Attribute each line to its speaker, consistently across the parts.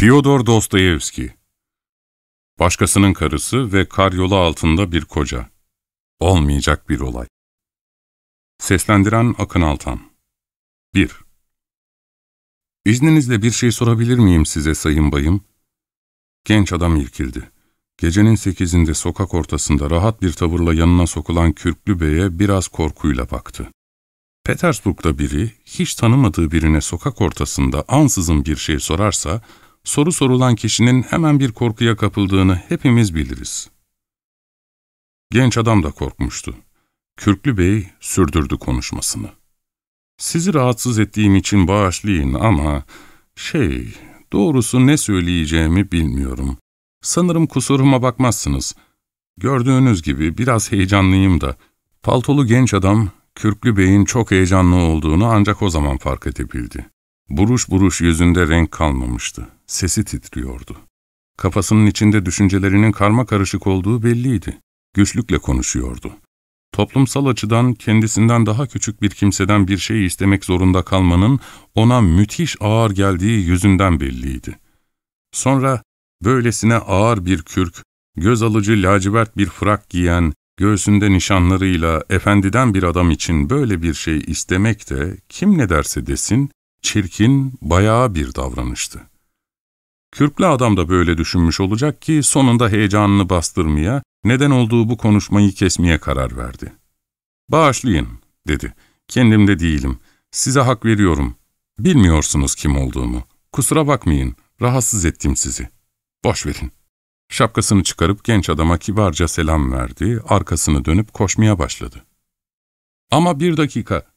Speaker 1: Fyodor Dostoyevski Başkasının karısı ve karyolu altında bir koca. Olmayacak bir olay. Seslendiren Akın Altan 1. İzninizle bir şey sorabilir miyim size sayın bayım? Genç adam irkildi. Gecenin sekizinde sokak ortasında rahat bir tavırla yanına sokulan Kürklü Bey'e biraz korkuyla baktı. Petersburg'da biri, hiç tanımadığı birine sokak ortasında ansızın bir şey sorarsa, soru sorulan kişinin hemen bir korkuya kapıldığını hepimiz biliriz. Genç adam da korkmuştu. Kürklü Bey sürdürdü konuşmasını. Sizi rahatsız ettiğim için bağışlayın ama şey, doğrusu ne söyleyeceğimi bilmiyorum. Sanırım kusuruma bakmazsınız. Gördüğünüz gibi biraz heyecanlıyım da. Paltolu genç adam, Kürklü Bey'in çok heyecanlı olduğunu ancak o zaman fark edebildi. Buruş buruş yüzünde renk kalmamıştı. Sesi titriyordu. Kafasının içinde düşüncelerinin karma karışık olduğu belliydi. Güçlükle konuşuyordu. Toplumsal açıdan kendisinden daha küçük bir kimseden bir şey istemek zorunda kalmanın ona müthiş ağır geldiği yüzünden belliydi. Sonra böylesine ağır bir kürk, göz alıcı lacivert bir frak giyen, göğsünde nişanlarıyla efendiden bir adam için böyle bir şey istemek de kim ne derse desin, çirkin, bayağı bir davranıştı. Kürklü adam da böyle düşünmüş olacak ki sonunda heyecanını bastırmaya, neden olduğu bu konuşmayı kesmeye karar verdi. ''Bağışlayın'' dedi. ''Kendimde değilim. Size hak veriyorum. Bilmiyorsunuz kim olduğumu. Kusura bakmayın, rahatsız ettim sizi. Boş verin.'' Şapkasını çıkarıp genç adama kibarca selam verdi, arkasını dönüp koşmaya başladı. ''Ama bir dakika.''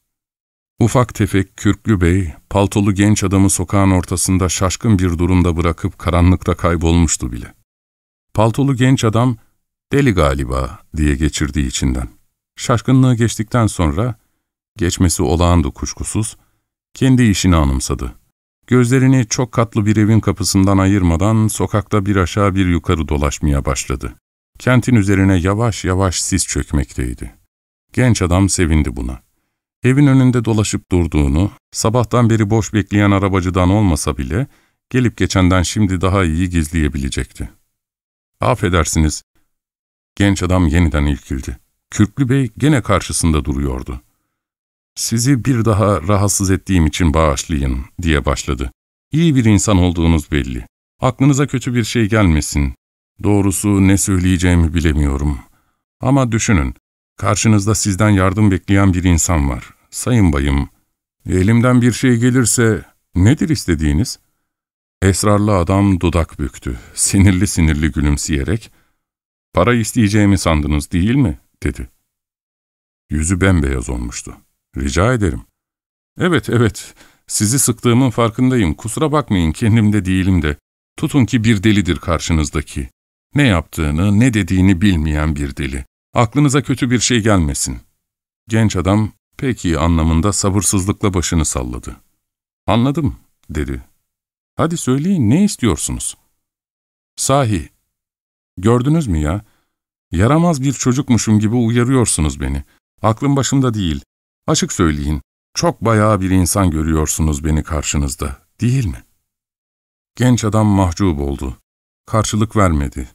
Speaker 1: Ufak tefek Kürklü Bey, paltolu genç adamı sokağın ortasında şaşkın bir durumda bırakıp karanlıkta kaybolmuştu bile. Paltolu genç adam, deli galiba diye geçirdiği içinden. Şaşkınlığı geçtikten sonra, geçmesi olağandı kuşkusuz, kendi işini anımsadı. Gözlerini çok katlı bir evin kapısından ayırmadan sokakta bir aşağı bir yukarı dolaşmaya başladı. Kentin üzerine yavaş yavaş sis çökmekteydi. Genç adam sevindi buna. Evin önünde dolaşıp durduğunu, sabahtan beri boş bekleyen arabacıdan olmasa bile, gelip geçenden şimdi daha iyi gizleyebilecekti. Affedersiniz. Genç adam yeniden ilkildi. Kürklü Bey gene karşısında duruyordu. ''Sizi bir daha rahatsız ettiğim için bağışlayın.'' diye başladı. ''İyi bir insan olduğunuz belli. Aklınıza kötü bir şey gelmesin. Doğrusu ne söyleyeceğimi bilemiyorum. Ama düşünün, karşınızda sizden yardım bekleyen bir insan var. Sayın bayım, elimden bir şey gelirse nedir istediğiniz?'' Esrarlı adam dudak büktü, sinirli sinirli gülümseyerek, ''Para isteyeceğimi sandınız değil mi?'' dedi. Yüzü bembeyaz olmuştu. Rica ederim. Evet, evet. Sizi sıktığımın farkındayım. Kusura bakmayın, kendimde değilim de. Tutun ki bir delidir karşınızdaki. Ne yaptığını, ne dediğini bilmeyen bir deli. Aklınıza kötü bir şey gelmesin. Genç adam, peki anlamında sabırsızlıkla başını salladı. Anladım, dedi. Hadi söyleyin, ne istiyorsunuz? Sahi, gördünüz mü ya? Yaramaz bir çocukmuşum gibi uyarıyorsunuz beni. Aklım başımda değil. Açık söyleyin, çok bayağı bir insan görüyorsunuz beni karşınızda, değil mi? Genç adam mahcup oldu. Karşılık vermedi.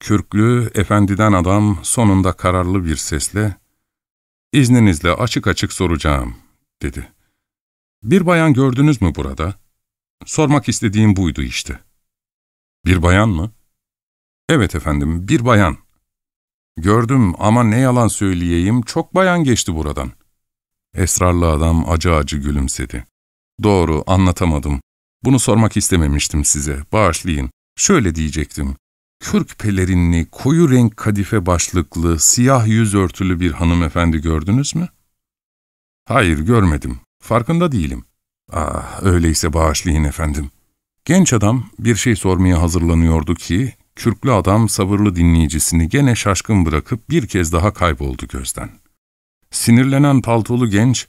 Speaker 1: Kürklü, efendiden adam sonunda kararlı bir sesle, ''İzninizle açık açık soracağım.'' dedi. ''Bir bayan gördünüz mü burada?'' Sormak istediğim buydu işte. ''Bir bayan mı?'' ''Evet efendim, bir bayan.'' ''Gördüm ama ne yalan söyleyeyim, çok bayan geçti buradan.'' Esrarlı adam acı acı gülümsedi. Doğru, anlatamadım. Bunu sormak istememiştim size, bağışlayın. Şöyle diyecektim. Kürk pelerinli, koyu renk kadife başlıklı, siyah yüz örtülü bir hanımefendi gördünüz mü? Hayır, görmedim. Farkında değilim. Ah, öyleyse bağışlayın efendim. Genç adam bir şey sormaya hazırlanıyordu ki, kürklü adam sabırlı dinleyicisini gene şaşkın bırakıp bir kez daha kayboldu gözden. Sinirlenen paltolu genç,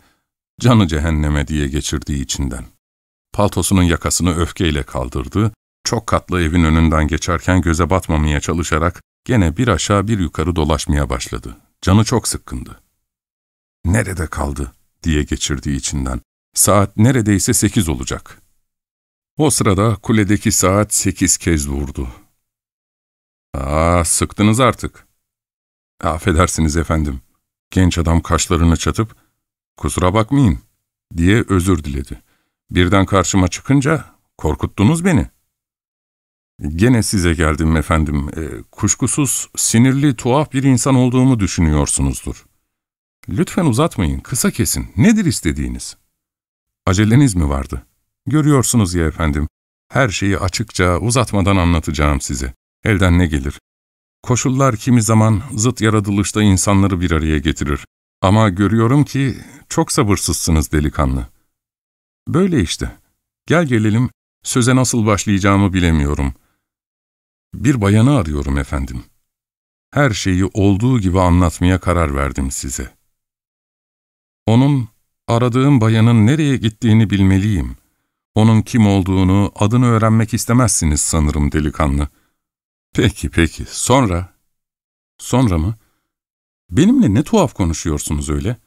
Speaker 1: canı cehenneme diye geçirdiği içinden. Paltosunun yakasını öfkeyle kaldırdı, çok katlı evin önünden geçerken göze batmamaya çalışarak gene bir aşağı bir yukarı dolaşmaya başladı. Canı çok sıkkındı. Nerede kaldı diye geçirdiği içinden. Saat neredeyse sekiz olacak. O sırada kuledeki saat sekiz kez vurdu. ''Aa, sıktınız artık.'' ''Affedersiniz efendim.'' Genç adam kaşlarını çatıp, ''Kusura bakmayın.'' diye özür diledi. Birden karşıma çıkınca, ''Korkuttunuz beni.'' ''Gene size geldim efendim. E, kuşkusuz sinirli, tuhaf bir insan olduğumu düşünüyorsunuzdur. Lütfen uzatmayın, kısa kesin. Nedir istediğiniz?'' ''Aceleniz mi vardı?'' ''Görüyorsunuz ya efendim. Her şeyi açıkça, uzatmadan anlatacağım size. Elden ne gelir? Koşullar kimi zaman zıt yaratılışta insanları bir araya getirir. Ama görüyorum ki çok sabırsızsınız delikanlı. Böyle işte. Gel gelelim, söze nasıl başlayacağımı bilemiyorum. Bir bayanı arıyorum efendim. Her şeyi olduğu gibi anlatmaya karar verdim size. Onun, aradığım bayanın nereye gittiğini bilmeliyim. Onun kim olduğunu, adını öğrenmek istemezsiniz sanırım delikanlı. Peki, peki. Sonra? Sonra mı? Benimle ne tuhaf konuşuyorsunuz öyle?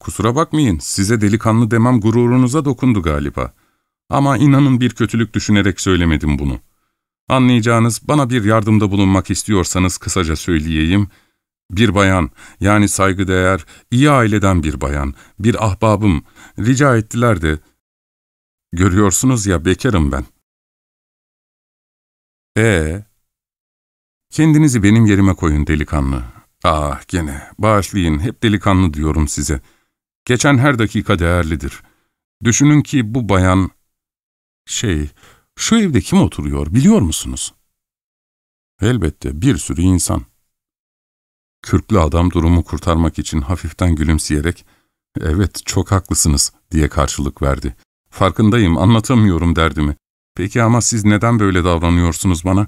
Speaker 1: Kusura bakmayın, size delikanlı demem gururunuza dokundu galiba. Ama inanın bir kötülük düşünerek söylemedim bunu. Anlayacağınız, bana bir yardımda bulunmak istiyorsanız kısaca söyleyeyim. Bir bayan, yani saygıdeğer, iyi aileden bir bayan, bir ahbabım, rica ettiler de... Görüyorsunuz ya, bekarım ben. Ee, Kendinizi benim yerime koyun delikanlı. Ah gene, bağışlayın, hep delikanlı diyorum size. Geçen her dakika değerlidir. Düşünün ki bu bayan... Şey, şu evde kim oturuyor biliyor musunuz? Elbette bir sürü insan. Kürklü adam durumu kurtarmak için hafiften gülümseyerek, ''Evet, çok haklısınız.'' diye karşılık verdi. ''Farkındayım, anlatamıyorum derdimi. Peki ama siz neden böyle davranıyorsunuz bana?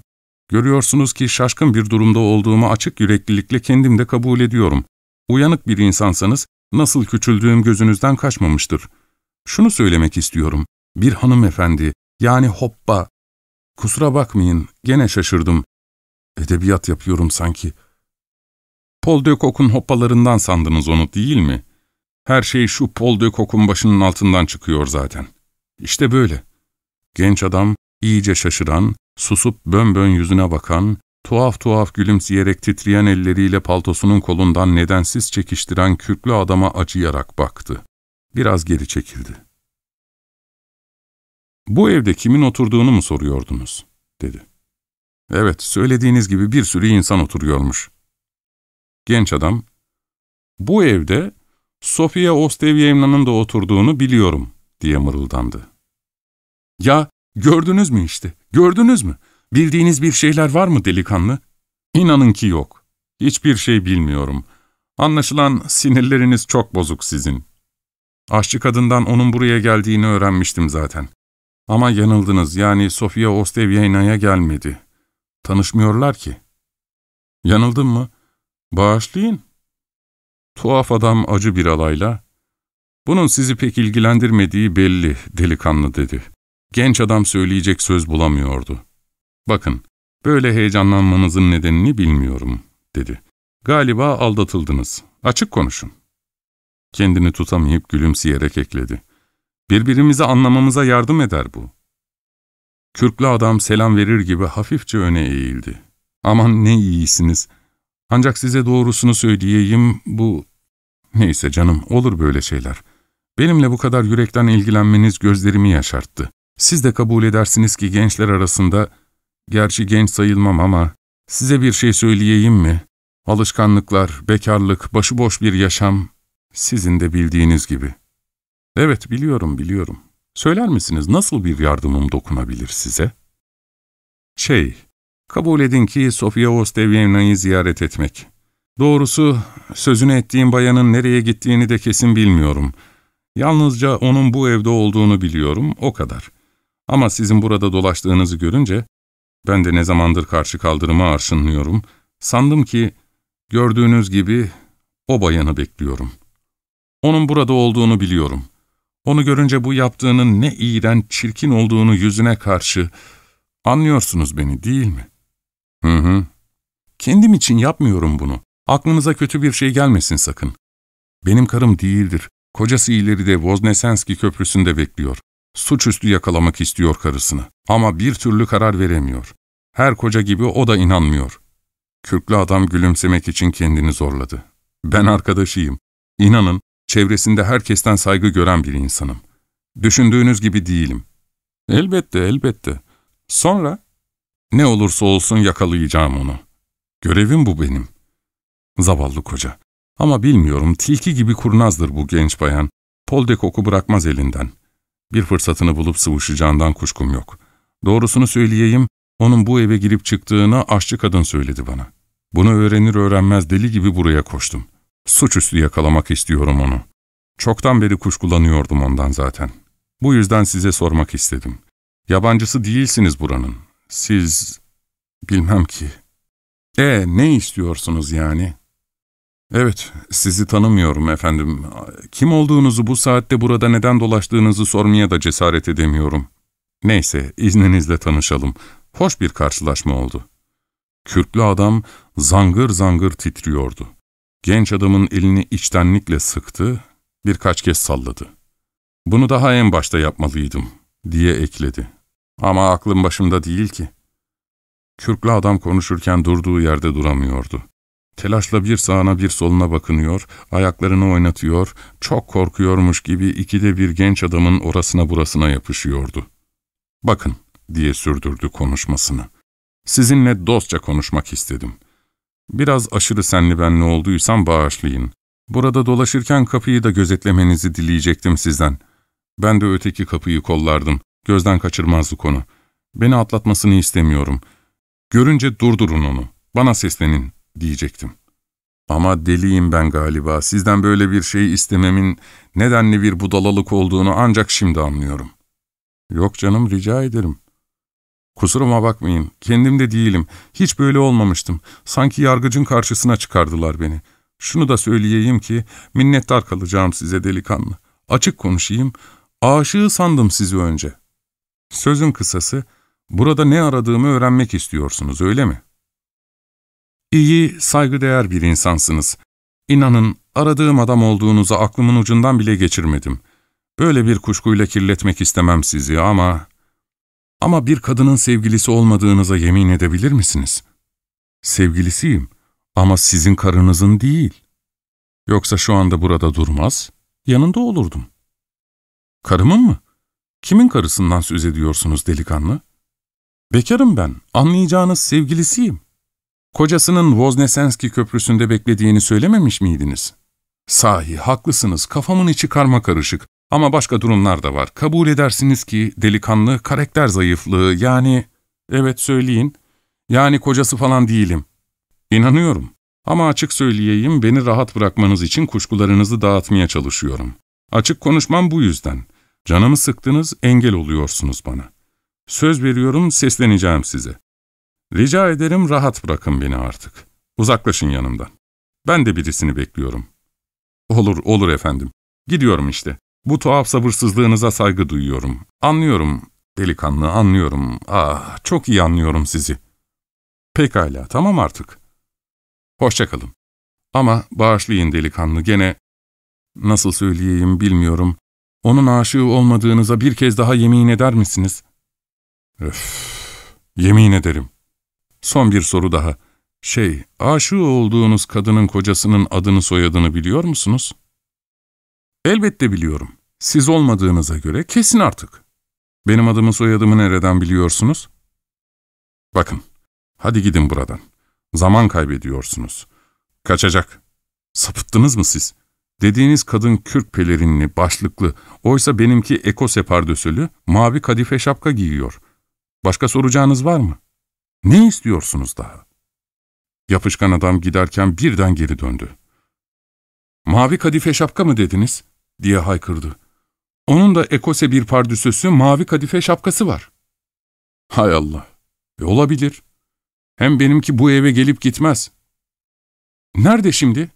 Speaker 1: Görüyorsunuz ki şaşkın bir durumda olduğumu açık yüreklilikle kendim de kabul ediyorum. Uyanık bir insansanız nasıl küçüldüğüm gözünüzden kaçmamıştır. Şunu söylemek istiyorum. Bir hanımefendi, yani hoppa. Kusura bakmayın, gene şaşırdım. Edebiyat yapıyorum sanki. Paul de Kock'un hoppalarından sandınız onu değil mi? Her şey şu Paul de Kock'un başının altından çıkıyor zaten. İşte böyle. Genç adam, iyice şaşıran, Susup bön yüzüne bakan, tuhaf tuhaf gülümseyerek titreyen elleriyle paltosunun kolundan nedensiz çekiştiren kürklü adama acıyarak baktı. Biraz geri çekildi. ''Bu evde kimin oturduğunu mu soruyordunuz?'' dedi. ''Evet, söylediğiniz gibi bir sürü insan oturuyormuş.'' Genç adam, ''Bu evde Sofia Ostevyevna'nın da oturduğunu biliyorum.'' diye mırıldandı. ''Ya Gördünüz mü işte, gördünüz mü? Bildiğiniz bir şeyler var mı delikanlı? İnanın ki yok. Hiçbir şey bilmiyorum. Anlaşılan sinirleriniz çok bozuk sizin. Aşçı kadından onun buraya geldiğini öğrenmiştim zaten. Ama yanıldınız, yani Sofia Ostevyena'ya gelmedi. Tanışmıyorlar ki. Yanıldım mı? Bağışlayın. Tuhaf adam acı bir alayla, ''Bunun sizi pek ilgilendirmediği belli, delikanlı.'' dedi. Genç adam söyleyecek söz bulamıyordu. ''Bakın, böyle heyecanlanmanızın nedenini bilmiyorum.'' dedi. ''Galiba aldatıldınız. Açık konuşun.'' Kendini tutamayıp gülümseyerek ekledi. ''Birbirimizi anlamamıza yardım eder bu.'' Kürklü adam selam verir gibi hafifçe öne eğildi. ''Aman ne iyisiniz. Ancak size doğrusunu söyleyeyim, bu... Neyse canım, olur böyle şeyler. Benimle bu kadar yürekten ilgilenmeniz gözlerimi yaşarttı. Siz de kabul edersiniz ki gençler arasında, gerçi genç sayılmam ama, size bir şey söyleyeyim mi? Alışkanlıklar, bekarlık, başıboş bir yaşam, sizin de bildiğiniz gibi. Evet, biliyorum, biliyorum. Söyler misiniz nasıl bir yardımım dokunabilir size? Şey, kabul edin ki Sofia Ostevyevna'yı ziyaret etmek. Doğrusu, sözünü ettiğim bayanın nereye gittiğini de kesin bilmiyorum. Yalnızca onun bu evde olduğunu biliyorum, o kadar. Ama sizin burada dolaştığınızı görünce, ben de ne zamandır karşı kaldırımı arşınlıyorum, sandım ki, gördüğünüz gibi, o bayanı bekliyorum. Onun burada olduğunu biliyorum. Onu görünce bu yaptığının ne iğren, çirkin olduğunu yüzüne karşı, anlıyorsunuz beni değil mi? Hı hı. Kendim için yapmıyorum bunu. Aklınıza kötü bir şey gelmesin sakın. Benim karım değildir. Kocası ileride Voznesenski köprüsünde bekliyor. Suçüstü yakalamak istiyor karısını. Ama bir türlü karar veremiyor. Her koca gibi o da inanmıyor. Kürklü adam gülümsemek için kendini zorladı. Ben arkadaşıyım. İnanın, çevresinde herkesten saygı gören bir insanım. Düşündüğünüz gibi değilim. Elbette, elbette. Sonra? Ne olursa olsun yakalayacağım onu. Görevim bu benim. Zavallı koca. Ama bilmiyorum, tilki gibi kurnazdır bu genç bayan. Polde koku bırakmaz elinden. Bir fırsatını bulup sıvışacağından kuşkum yok. Doğrusunu söyleyeyim, onun bu eve girip çıktığını aşçı kadın söyledi bana. Bunu öğrenir öğrenmez deli gibi buraya koştum. Suçüstü yakalamak istiyorum onu. Çoktan beri kuşkulanıyordum ondan zaten. Bu yüzden size sormak istedim. Yabancısı değilsiniz buranın. Siz... bilmem ki. E ne istiyorsunuz yani? Evet, sizi tanımıyorum efendim. Kim olduğunuzu bu saatte burada neden dolaştığınızı sormaya da cesaret edemiyorum. Neyse, izninizle tanışalım. Hoş bir karşılaşma oldu. Kürklü adam zangır zangır titriyordu. Genç adamın elini içtenlikle sıktı, birkaç kez salladı. Bunu daha en başta yapmalıydım, diye ekledi. Ama aklım başımda değil ki. Kürklü adam konuşurken durduğu yerde duramıyordu. Telaşla bir sağına bir soluna bakınıyor, ayaklarını oynatıyor, çok korkuyormuş gibi ikide bir genç adamın orasına burasına yapışıyordu. ''Bakın'' diye sürdürdü konuşmasını. ''Sizinle dostça konuşmak istedim. Biraz aşırı senli benli olduysam bağışlayın. Burada dolaşırken kapıyı da gözetlemenizi dileyecektim sizden. Ben de öteki kapıyı kollardım. Gözden kaçırmazdı konu. Beni atlatmasını istemiyorum. Görünce durdurun onu. Bana seslenin diyecektim. Ama deliyim ben galiba. Sizden böyle bir şey istememin nedenli bir budalalık olduğunu ancak şimdi anlıyorum. Yok canım rica ederim. Kusuruma bakmayın, kendimde değilim. Hiç böyle olmamıştım. Sanki yargıcın karşısına çıkardılar beni. Şunu da söyleyeyim ki, minnettar kalacağım size delikanlı. Açık konuşayım, aşığı sandım sizi önce. Sözün kısası, burada ne aradığımı öğrenmek istiyorsunuz, öyle mi? İyi, saygıdeğer bir insansınız. İnanın, aradığım adam olduğunuzu aklımın ucundan bile geçirmedim. Böyle bir kuşkuyla kirletmek istemem sizi ama... Ama bir kadının sevgilisi olmadığınıza yemin edebilir misiniz? Sevgilisiyim ama sizin karınızın değil. Yoksa şu anda burada durmaz, yanında olurdum. Karımın mı? Kimin karısından söz ediyorsunuz delikanlı? Bekarım ben, anlayacağınız sevgilisiyim. Kocasının Voznesenski köprüsünde beklediğini söylememiş miydiniz? Sahi, haklısınız, kafamın içi karma karışık. Ama başka durumlar da var. Kabul edersiniz ki delikanlı, karakter zayıflığı, yani... Evet söyleyin. Yani kocası falan değilim. İnanıyorum. Ama açık söyleyeyim, beni rahat bırakmanız için kuşkularınızı dağıtmaya çalışıyorum. Açık konuşmam bu yüzden. Canımı sıktınız, engel oluyorsunuz bana. Söz veriyorum, sesleneceğim size. Rica ederim rahat bırakın beni artık. Uzaklaşın yanımdan. Ben de birisini bekliyorum. Olur, olur efendim. Gidiyorum işte. Bu tuhaf sabırsızlığınıza saygı duyuyorum. Anlıyorum, delikanlı, anlıyorum. Ah, çok iyi anlıyorum sizi. Pekala, tamam artık. Hoşçakalın. Ama bağışlayın delikanlı, gene... Nasıl söyleyeyim bilmiyorum. Onun aşığı olmadığınıza bir kez daha yemin eder misiniz? Öf, yemin ederim. Son bir soru daha. Şey, aşığı olduğunuz kadının kocasının adını soyadını biliyor musunuz? Elbette biliyorum. Siz olmadığınıza göre kesin artık. Benim adımı soyadımı nereden biliyorsunuz? Bakın, hadi gidin buradan. Zaman kaybediyorsunuz. Kaçacak. Sapıttınız mı siz? Dediğiniz kadın kürk pelerinli, başlıklı, oysa benimki ekose pardösülü, mavi kadife şapka giyiyor. Başka soracağınız var mı? Ne istiyorsunuz daha? Yapışkan adam giderken birden geri döndü. Mavi kadife şapka mı dediniz? diye haykırdı. Onun da ekose bir pardüsüsü, mavi kadife şapkası var. Hay Allah, e olabilir. Hem benimki bu eve gelip gitmez. Nerede şimdi?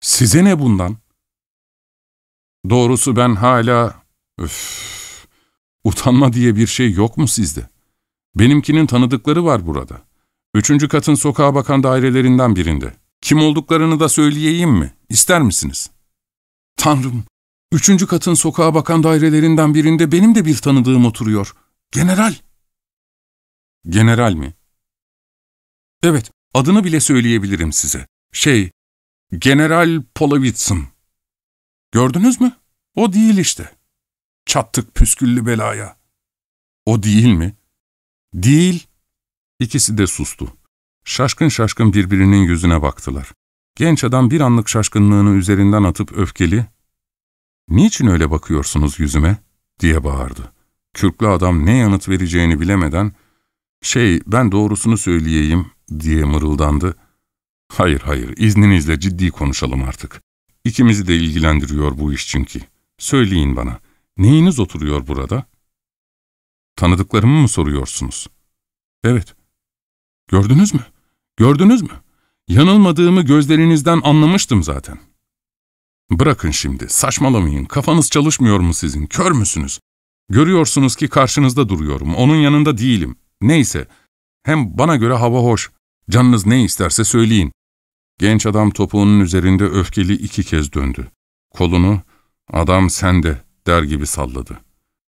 Speaker 1: Size ne bundan? Doğrusu ben hala... Öf, utanma diye bir şey yok mu sizde? Benimkinin tanıdıkları var burada. Üçüncü katın sokağa bakan dairelerinden birinde. Kim olduklarını da söyleyeyim mi? İster misiniz? Tanrım, Üçüncü katın sokağa bakan dairelerinden birinde benim de bir tanıdığım oturuyor. General. General mi? Evet, adını bile söyleyebilirim size. Şey, General Polovitsyn. Gördünüz mü? O değil işte. Çattık püsküllü belaya. O değil mi? Değil. İkisi de sustu. Şaşkın şaşkın birbirinin yüzüne baktılar. Genç adam bir anlık şaşkınlığını üzerinden atıp öfkeli, ''Niçin öyle bakıyorsunuz yüzüme?'' diye bağırdı. Kürklü adam ne yanıt vereceğini bilemeden, ''Şey, ben doğrusunu söyleyeyim.'' diye mırıldandı. ''Hayır, hayır, izninizle ciddi konuşalım artık. İkimizi de ilgilendiriyor bu iş çünkü. Söyleyin bana, neyiniz oturuyor burada?'' ''Tanıdıklarımı mı soruyorsunuz?'' ''Evet.'' ''Gördünüz mü? Gördünüz mü? Yanılmadığımı gözlerinizden anlamıştım zaten.'' ''Bırakın şimdi, saçmalamayın. Kafanız çalışmıyor mu sizin? Kör müsünüz? Görüyorsunuz ki karşınızda duruyorum. Onun yanında değilim. Neyse. Hem bana göre hava hoş. Canınız ne isterse söyleyin. Genç adam topuğunun üzerinde öfkeli iki kez döndü. Kolunu, adam sende der gibi salladı.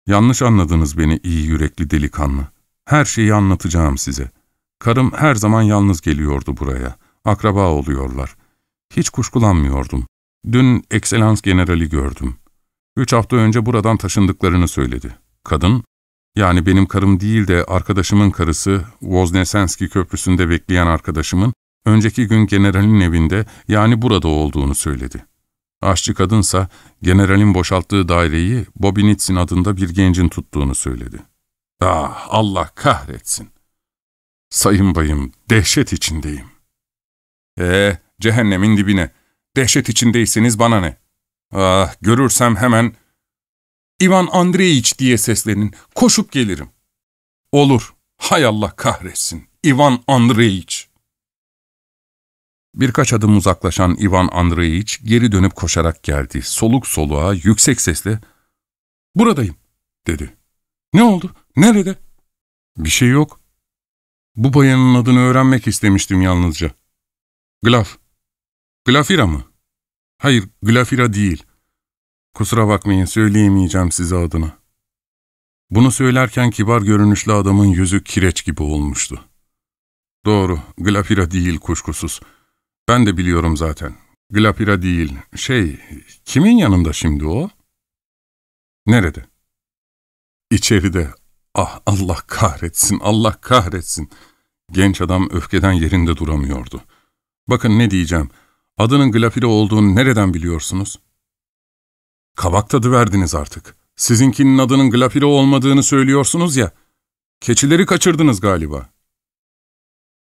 Speaker 1: Yanlış anladınız beni iyi yürekli delikanlı. Her şeyi anlatacağım size. Karım her zaman yalnız geliyordu buraya. Akraba oluyorlar. Hiç kuşkulanmıyordum. Dün Ekselans Generali gördüm. Üç hafta önce buradan taşındıklarını söyledi. Kadın, yani benim karım değil de arkadaşımın karısı, Voznesenski Köprüsü'nde bekleyen arkadaşımın, önceki gün generalin evinde, yani burada olduğunu söyledi. Aşçı kadınsa, generalin boşalttığı daireyi Bobinitsin adında bir gencin tuttuğunu söyledi. Ah, Allah kahretsin! Sayın bayım, dehşet içindeyim. Ee, cehennemin dibine. Dehşet içindeyseniz bana ne? Ah, görürsem hemen İvan Andreyiç diye seslenin. Koşup gelirim. Olur. Hay Allah kahretsin. İvan Andreyiç. Birkaç adım uzaklaşan İvan Andreyiç geri dönüp koşarak geldi. Soluk soluğa yüksek sesle ''Buradayım'' dedi. ''Ne oldu? Nerede?'' ''Bir şey yok. Bu bayanın adını öğrenmek istemiştim yalnızca.'' ''Glaf. Glafira mı?'' ''Hayır, Glafira değil. Kusura bakmayın söyleyemeyeceğim size adını. Bunu söylerken kibar görünüşlü adamın yüzü kireç gibi olmuştu. Doğru, Glafira değil kuşkusuz. Ben de biliyorum zaten. Glafira değil. Şey, kimin yanında şimdi o? Nerede? İçeride. Ah Allah kahretsin, Allah kahretsin. Genç adam öfkeden yerinde duramıyordu. Bakın ne diyeceğim. Adının Glafira olduğunu nereden biliyorsunuz? Kabak tadı verdiniz artık. Sizinkinin adının Glafira olmadığını söylüyorsunuz ya. Keçileri kaçırdınız galiba.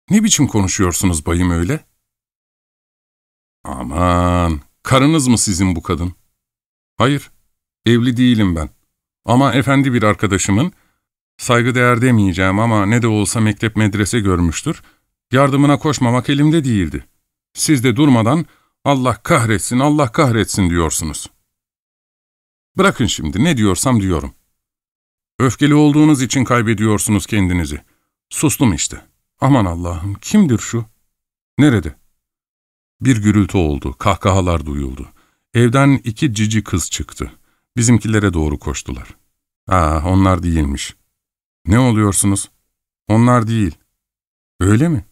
Speaker 1: Ne biçim konuşuyorsunuz bayım öyle? Aman, karınız mı sizin bu kadın? Hayır, evli değilim ben. Ama efendi bir arkadaşımın, saygıdeğer demeyeceğim ama ne de olsa mektep medrese görmüştür, yardımına koşmamak elimde değildi. Siz de durmadan Allah kahretsin, Allah kahretsin diyorsunuz. Bırakın şimdi, ne diyorsam diyorum. Öfkeli olduğunuz için kaybediyorsunuz kendinizi. Sustum işte. Aman Allah'ım, kimdir şu? Nerede? Bir gürültü oldu, kahkahalar duyuldu. Evden iki cici kız çıktı. Bizimkilere doğru koştular. Aa, onlar değilmiş. Ne oluyorsunuz? Onlar değil. Öyle mi?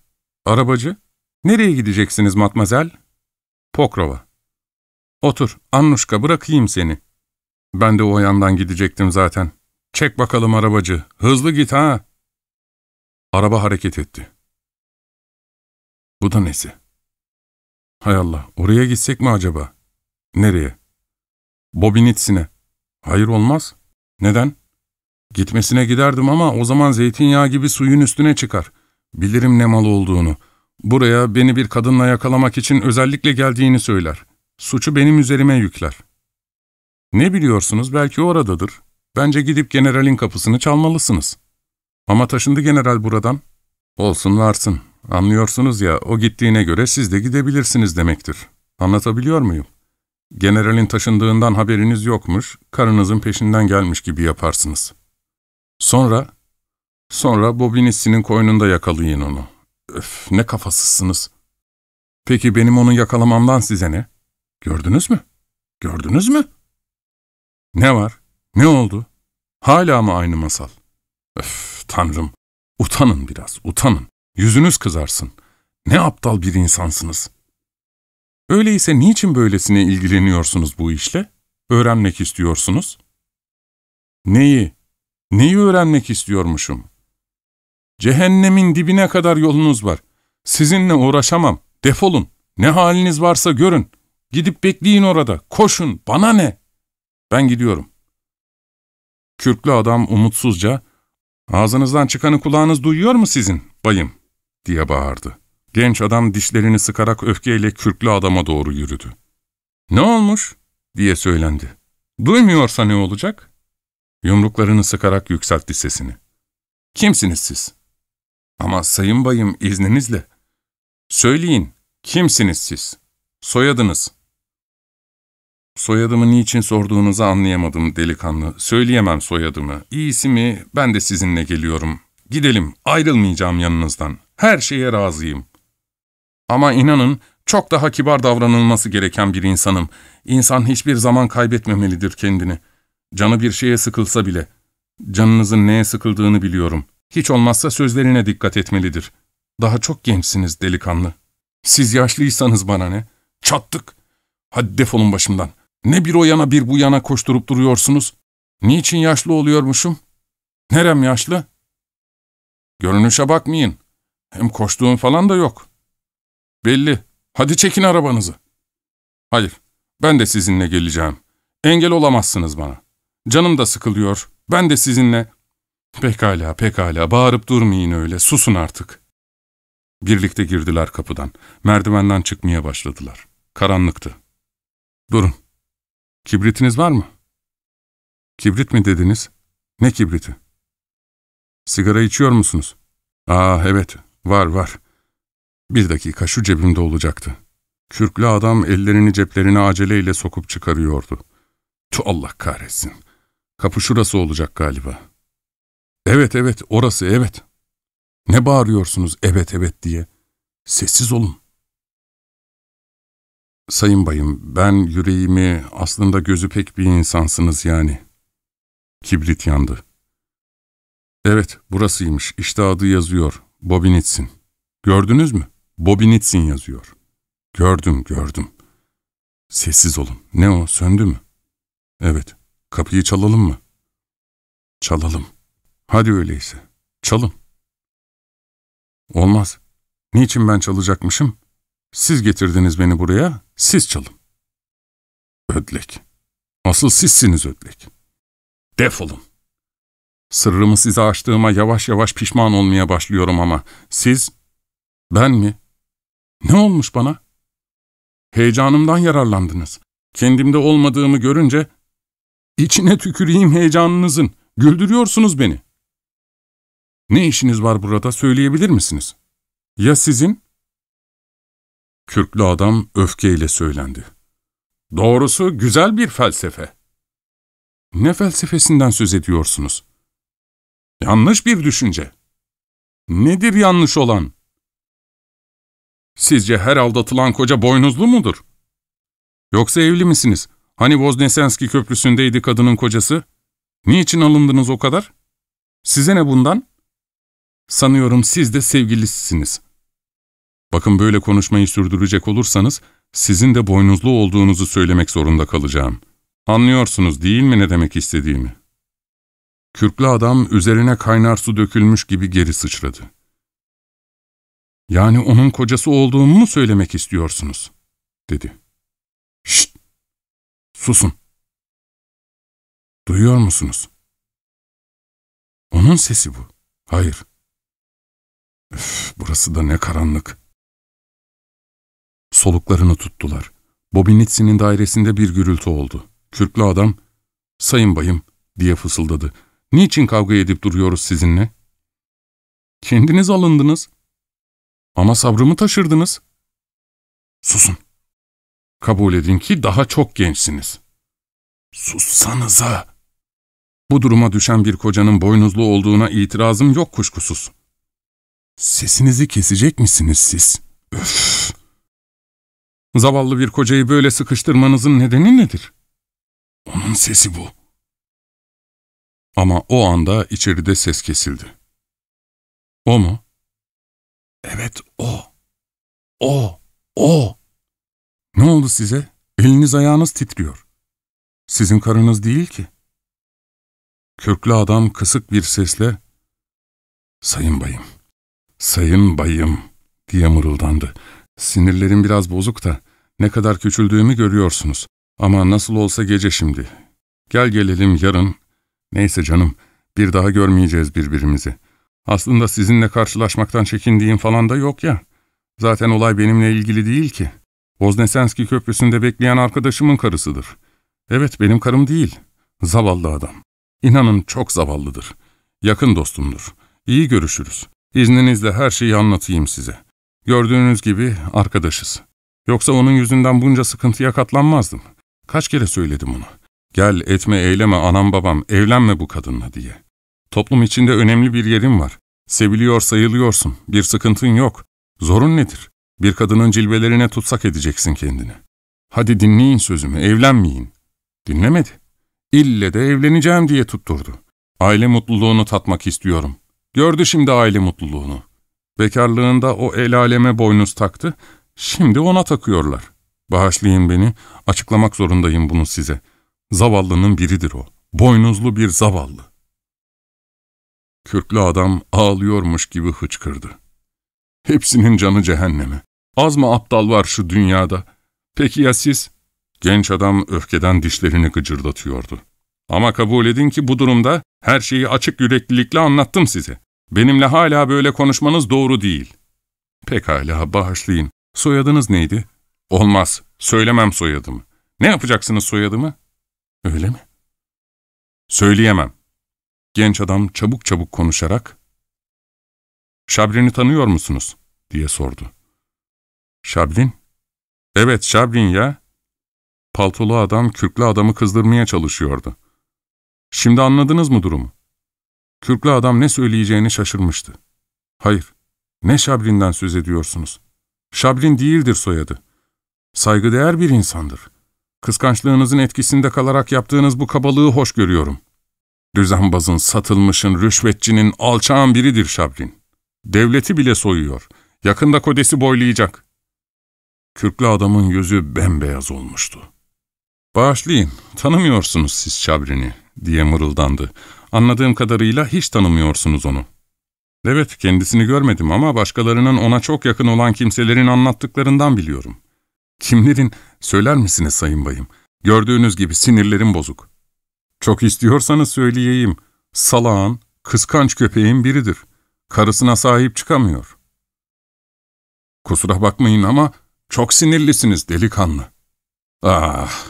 Speaker 1: Arabacı? Nereye gideceksiniz matmazel? Pokrova. Otur, Annuşka bırakayım seni. Ben de o yandan gidecektim zaten. Çek bakalım arabacı, hızlı git ha. Araba hareket etti. Bu da nesi? Hay Allah, oraya gitsek mi acaba? Nereye? Bobinitsine. Hayır olmaz. Neden? Gitmesine giderdim ama o zaman zeytinyağı gibi suyun üstüne çıkar. Bilirim ne mal olduğunu. Buraya beni bir kadınla yakalamak için özellikle geldiğini söyler. Suçu benim üzerime yükler. Ne biliyorsunuz belki oradadır. Bence gidip generalin kapısını çalmalısınız. Ama taşındı general buradan. Olsun varsın. Anlıyorsunuz ya, o gittiğine göre siz de gidebilirsiniz demektir. Anlatabiliyor muyum? Generalin taşındığından haberiniz yokmuş, karınızın peşinden gelmiş gibi yaparsınız. Sonra, sonra Bobinisi'nin koynunda yakalayın onu. Öf, ne kafasızsınız. Peki benim onu yakalamamdan size ne? Gördünüz mü? Gördünüz mü? Ne var? Ne oldu? Hala mı aynı masal? Öf, tanrım. Utanın biraz, utanın. Yüzünüz kızarsın. Ne aptal bir insansınız. Öyleyse niçin böylesine ilgileniyorsunuz bu işle? Öğrenmek istiyorsunuz? Neyi? Neyi öğrenmek istiyormuşum? Cehennemin dibine kadar yolunuz var. Sizinle uğraşamam. Defolun. Ne haliniz varsa görün. Gidip bekleyin orada. Koşun. Bana ne? Ben gidiyorum. Kürklü adam umutsuzca, ''Ağzınızdan çıkanı kulağınız duyuyor mu sizin, bayım?'' diye bağırdı. Genç adam dişlerini sıkarak öfkeyle kürklü adama doğru yürüdü. ''Ne olmuş?'' diye söylendi. ''Duymuyorsa ne olacak?'' Yumruklarını sıkarak yükseltti sesini. ''Kimsiniz siz?'' ''Ama sayın bayım izninizle.'' ''Söyleyin, kimsiniz siz? Soyadınız?'' Soyadımı niçin sorduğunuzu anlayamadım delikanlı. Söyleyemem soyadımı. İyisi mi ben de sizinle geliyorum. Gidelim, ayrılmayacağım yanınızdan. Her şeye razıyım. Ama inanın çok daha kibar davranılması gereken bir insanım. İnsan hiçbir zaman kaybetmemelidir kendini. Canı bir şeye sıkılsa bile. Canınızın neye sıkıldığını biliyorum. Hiç olmazsa sözlerine dikkat etmelidir. Daha çok gençsiniz delikanlı. Siz yaşlıysanız bana ne? Çattık. Hadi defolun başımdan. Ne bir o yana bir bu yana koşturup duruyorsunuz? Niçin yaşlı oluyormuşum? Nerem yaşlı? Görünüşe bakmayın. Hem koştuğum falan da yok. Belli. Hadi çekin arabanızı. Hayır, ben de sizinle geleceğim. Engel olamazsınız bana. Canım da sıkılıyor. Ben de sizinle... Pekala, pekala. Bağırıp durmayın öyle. Susun artık. Birlikte girdiler kapıdan. Merdivenden çıkmaya başladılar. Karanlıktı. Durun. Kibritiniz var mı? Kibrit mi dediniz? Ne kibriti? Sigara içiyor musunuz? Aa evet, var var. Bir dakika şu cebimde olacaktı. Kürklü adam ellerini ceplerine aceleyle sokup çıkarıyordu. Tu Allah kahretsin. Kapı şurası olacak galiba. Evet evet orası evet. Ne bağırıyorsunuz evet evet diye? Sessiz olun. Sayın bayım, ben yüreğimi, aslında gözü pek bir insansınız yani. Kibrit yandı. Evet, burasıymış. İşte adı yazıyor. Bobinitsin. Gördünüz mü? Bobinitsin yazıyor. Gördüm, gördüm. Sessiz olun. Ne o, söndü mü? Evet. Kapıyı çalalım mı? Çalalım. Hadi öyleyse. Çalın. Olmaz. Niçin ben çalacakmışım? Siz getirdiniz beni buraya, siz çalın. Ödlek. Asıl sizsiniz ödlek. Defolun. Sırrımı size açtığıma yavaş yavaş pişman olmaya başlıyorum ama siz, ben mi? Ne olmuş bana? Heyecanımdan yararlandınız. Kendimde olmadığımı görünce, içine tüküreyim heyecanınızın, güldürüyorsunuz beni. Ne işiniz var burada söyleyebilir misiniz? Ya sizin? Kürklü adam öfkeyle söylendi. Doğrusu güzel bir felsefe. Ne felsefesinden söz ediyorsunuz? Yanlış bir düşünce. Nedir yanlış olan? Sizce her aldatılan koca boynuzlu mudur? Yoksa evli misiniz? Hani Voznesenski köprüsündeydi kadının kocası? Niçin alındınız o kadar? Size ne bundan? Sanıyorum siz de sevgilisisiniz. Bakın böyle konuşmayı sürdürecek olursanız, sizin de boynuzlu olduğunuzu söylemek zorunda kalacağım. Anlıyorsunuz değil mi ne demek istediğimi? Kürklü adam üzerine kaynar su dökülmüş gibi geri sıçradı. Yani onun kocası olduğumu mu söylemek istiyorsunuz? dedi. Şşt! Susun! Duyuyor musunuz? Onun sesi bu. Hayır. Üf, burası da ne karanlık. Soluklarını tuttular. Bobinitsin'in dairesinde bir gürültü oldu. Kürklü adam, ''Sayın bayım'' diye fısıldadı. ''Niçin kavga edip duruyoruz sizinle?'' ''Kendiniz alındınız. Ama sabrımı taşırdınız.'' ''Susun. Kabul edin ki daha çok gençsiniz.'' ''Sussanıza!'' Bu duruma düşen bir kocanın boynuzlu olduğuna itirazım yok kuşkusuz. ''Sesinizi kesecek misiniz siz?'' Öf! Zavallı bir kocayı böyle sıkıştırmanızın nedeni nedir? Onun sesi bu. Ama o anda içeride ses kesildi. O mu? Evet, o. O, o. Ne oldu size? Eliniz ayağınız titriyor. Sizin karınız değil ki. Köklü adam kısık bir sesle, ''Sayın bayım, sayın bayım'' diye mırıldandı. Sinirlerim biraz bozuk da ne kadar küçüldüğümü görüyorsunuz. Ama nasıl olsa gece şimdi. Gel gelelim yarın. Neyse canım, bir daha görmeyeceğiz birbirimizi. Aslında sizinle karşılaşmaktan çekindiğim falan da yok ya. Zaten olay benimle ilgili değil ki. Voznesenski Köprüsü'nde bekleyen arkadaşımın karısıdır. Evet, benim karım değil. Zavallı adam. İnanın çok zavallıdır. Yakın dostumdur. İyi görüşürüz. İzninizle her şeyi anlatayım size. Gördüğünüz gibi arkadaşız. Yoksa onun yüzünden bunca sıkıntıya katlanmazdım. Kaç kere söyledim onu. Gel etme eyleme anam babam evlenme bu kadınla diye. Toplum içinde önemli bir yerin var. Seviliyor sayılıyorsun. Bir sıkıntın yok. Zorun nedir? Bir kadının cilvelerine tutsak edeceksin kendini. Hadi dinleyin sözümü, evlenmeyin. Dinlemedi. İlle de evleneceğim diye tutturdu. Aile mutluluğunu tatmak istiyorum. Gördü şimdi aile mutluluğunu. Bekarlığında o el aleme boynuz taktı, şimdi ona takıyorlar. Bağışlayın beni, açıklamak zorundayım bunu size. Zavallının biridir o. Boynuzlu bir zavallı. Kürklü adam ağlıyormuş gibi hıçkırdı. Hepsinin canı cehenneme. Az mı aptal var şu dünyada? Peki ya siz? Genç adam öfkeden dişlerini gıcırdatıyordu. Ama kabul edin ki bu durumda her şeyi açık yüreklilikle anlattım size. Benimle hala böyle konuşmanız doğru değil. Pekala, bağışlayın. Soyadınız neydi? Olmaz, söylemem soyadımı. Ne yapacaksınız soyadımı? Öyle mi? Söyleyemem. Genç adam çabuk çabuk konuşarak, ''Şabrin'i tanıyor musunuz?'' diye sordu. ''Şabrin?'' ''Evet, Şabrin ya.'' Paltolu adam kürklü adamı kızdırmaya çalışıyordu. ''Şimdi anladınız mı durumu?'' Kürklü adam ne söyleyeceğini şaşırmıştı. ''Hayır, ne Şabrin'den söz ediyorsunuz? Şabrin değildir soyadı. Saygıdeğer bir insandır. Kıskançlığınızın etkisinde kalarak yaptığınız bu kabalığı hoş görüyorum. Düzenbazın, satılmışın, rüşvetçinin, alçağın biridir Şabrin. Devleti bile soyuyor. Yakında kodesi boylayacak. Kürklü adamın yüzü bembeyaz olmuştu. ''Bağışlayın, tanımıyorsunuz siz Şabrin'i.'' diye mırıldandı. ''Anladığım kadarıyla hiç tanımıyorsunuz onu.'' ''Evet, kendisini görmedim ama başkalarının ona çok yakın olan kimselerin anlattıklarından biliyorum.'' ''Kimlerin, söyler misiniz sayın bayım? Gördüğünüz gibi sinirlerim bozuk.'' ''Çok istiyorsanız söyleyeyim. Salağın, kıskanç köpeğin biridir. Karısına sahip çıkamıyor.'' ''Kusura bakmayın ama çok sinirlisiniz delikanlı.'' ''Ah!''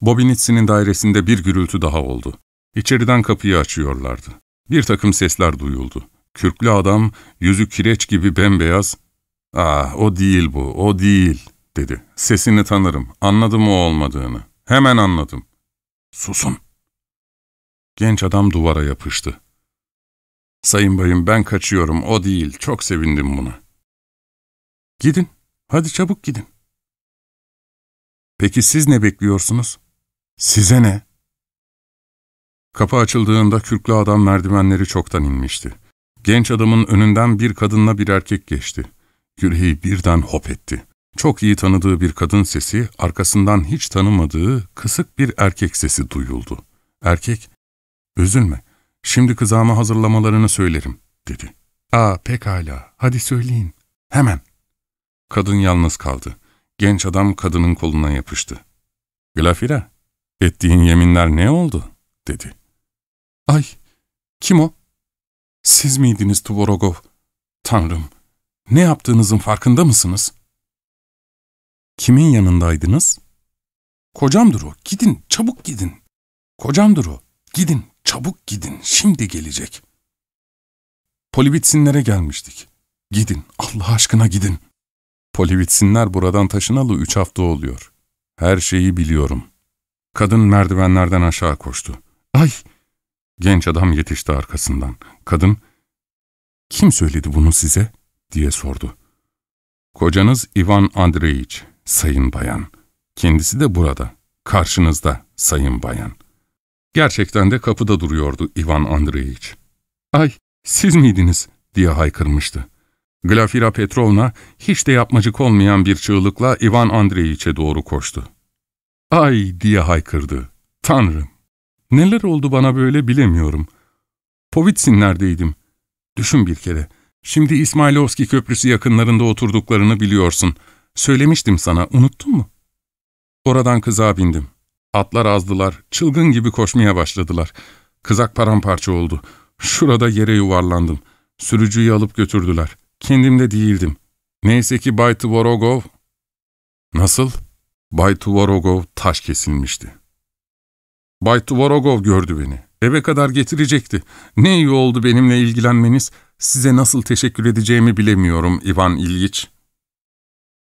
Speaker 1: Bobinitsi'nin dairesinde bir gürültü daha oldu. İçeriden kapıyı açıyorlardı. Bir takım sesler duyuldu. Kürklü adam, yüzü kireç gibi bembeyaz, ''Ah, o değil bu, o değil.'' dedi. ''Sesini tanırım, anladım o olmadığını. Hemen anladım.'' ''Susun!'' Genç adam duvara yapıştı. ''Sayın bayım ben kaçıyorum, o değil. Çok sevindim buna.'' ''Gidin, hadi çabuk gidin.'' ''Peki siz ne bekliyorsunuz?'' ''Size ne?'' Kapı açıldığında kürklü adam merdivenleri çoktan inmişti. Genç adamın önünden bir kadınla bir erkek geçti. Yüreği birden hop etti. Çok iyi tanıdığı bir kadın sesi, arkasından hiç tanımadığı kısık bir erkek sesi duyuldu. Erkek, ''Üzülme, şimdi kızağımı hazırlamalarını söylerim.'' dedi. ''Aa pekala, hadi söyleyin, hemen.'' Kadın yalnız kaldı. Genç adam kadının koluna yapıştı. ''Glafira, ettiğin yeminler ne oldu?'' dedi. ''Ay, kim o?'' ''Siz miydiniz Tvorogov? Tanrım, ne yaptığınızın farkında mısınız?'' ''Kimin yanındaydınız?'' ''Kocamdır o, gidin, çabuk gidin.'' ''Kocamdır o, gidin, çabuk gidin, şimdi gelecek.'' Polibitsinlere gelmiştik. Gidin, Allah aşkına gidin. Polibitsinler buradan taşınalı üç hafta oluyor. Her şeyi biliyorum. Kadın merdivenlerden aşağı koştu. Ay! Genç adam yetişti arkasından. Kadın, ''Kim söyledi bunu size?'' diye sordu. ''Kocanız Ivan Andreyiç, sayın bayan. Kendisi de burada, karşınızda, sayın bayan.'' Gerçekten de kapıda duruyordu Ivan Andreevich. ''Ay, siz miydiniz?'' diye haykırmıştı. Glafira Petrovna hiç de yapmacık olmayan bir çığlıkla Ivan Andreevich'e doğru koştu. ''Ay!'' diye haykırdı. ''Tanrım! Neler oldu bana böyle bilemiyorum. Povitsinler'deydim. Düşün bir kere. Şimdi İsmailovski Köprüsü yakınlarında oturduklarını biliyorsun. Söylemiştim sana, unuttun mu? Oradan kıza bindim. Atlar azdılar, çılgın gibi koşmaya başladılar. Kızak paramparça oldu. Şurada yere yuvarlandım. Sürücüyü alıp götürdüler. Kendimde değildim. Neyse ki Bay Tvorogov... Nasıl? Bay Tvorogov taş kesilmişti. Bay Tvorogov gördü beni. Eve kadar getirecekti. Ne iyi oldu benimle ilgilenmeniz. Size nasıl teşekkür edeceğimi bilemiyorum Ivan İlyiç.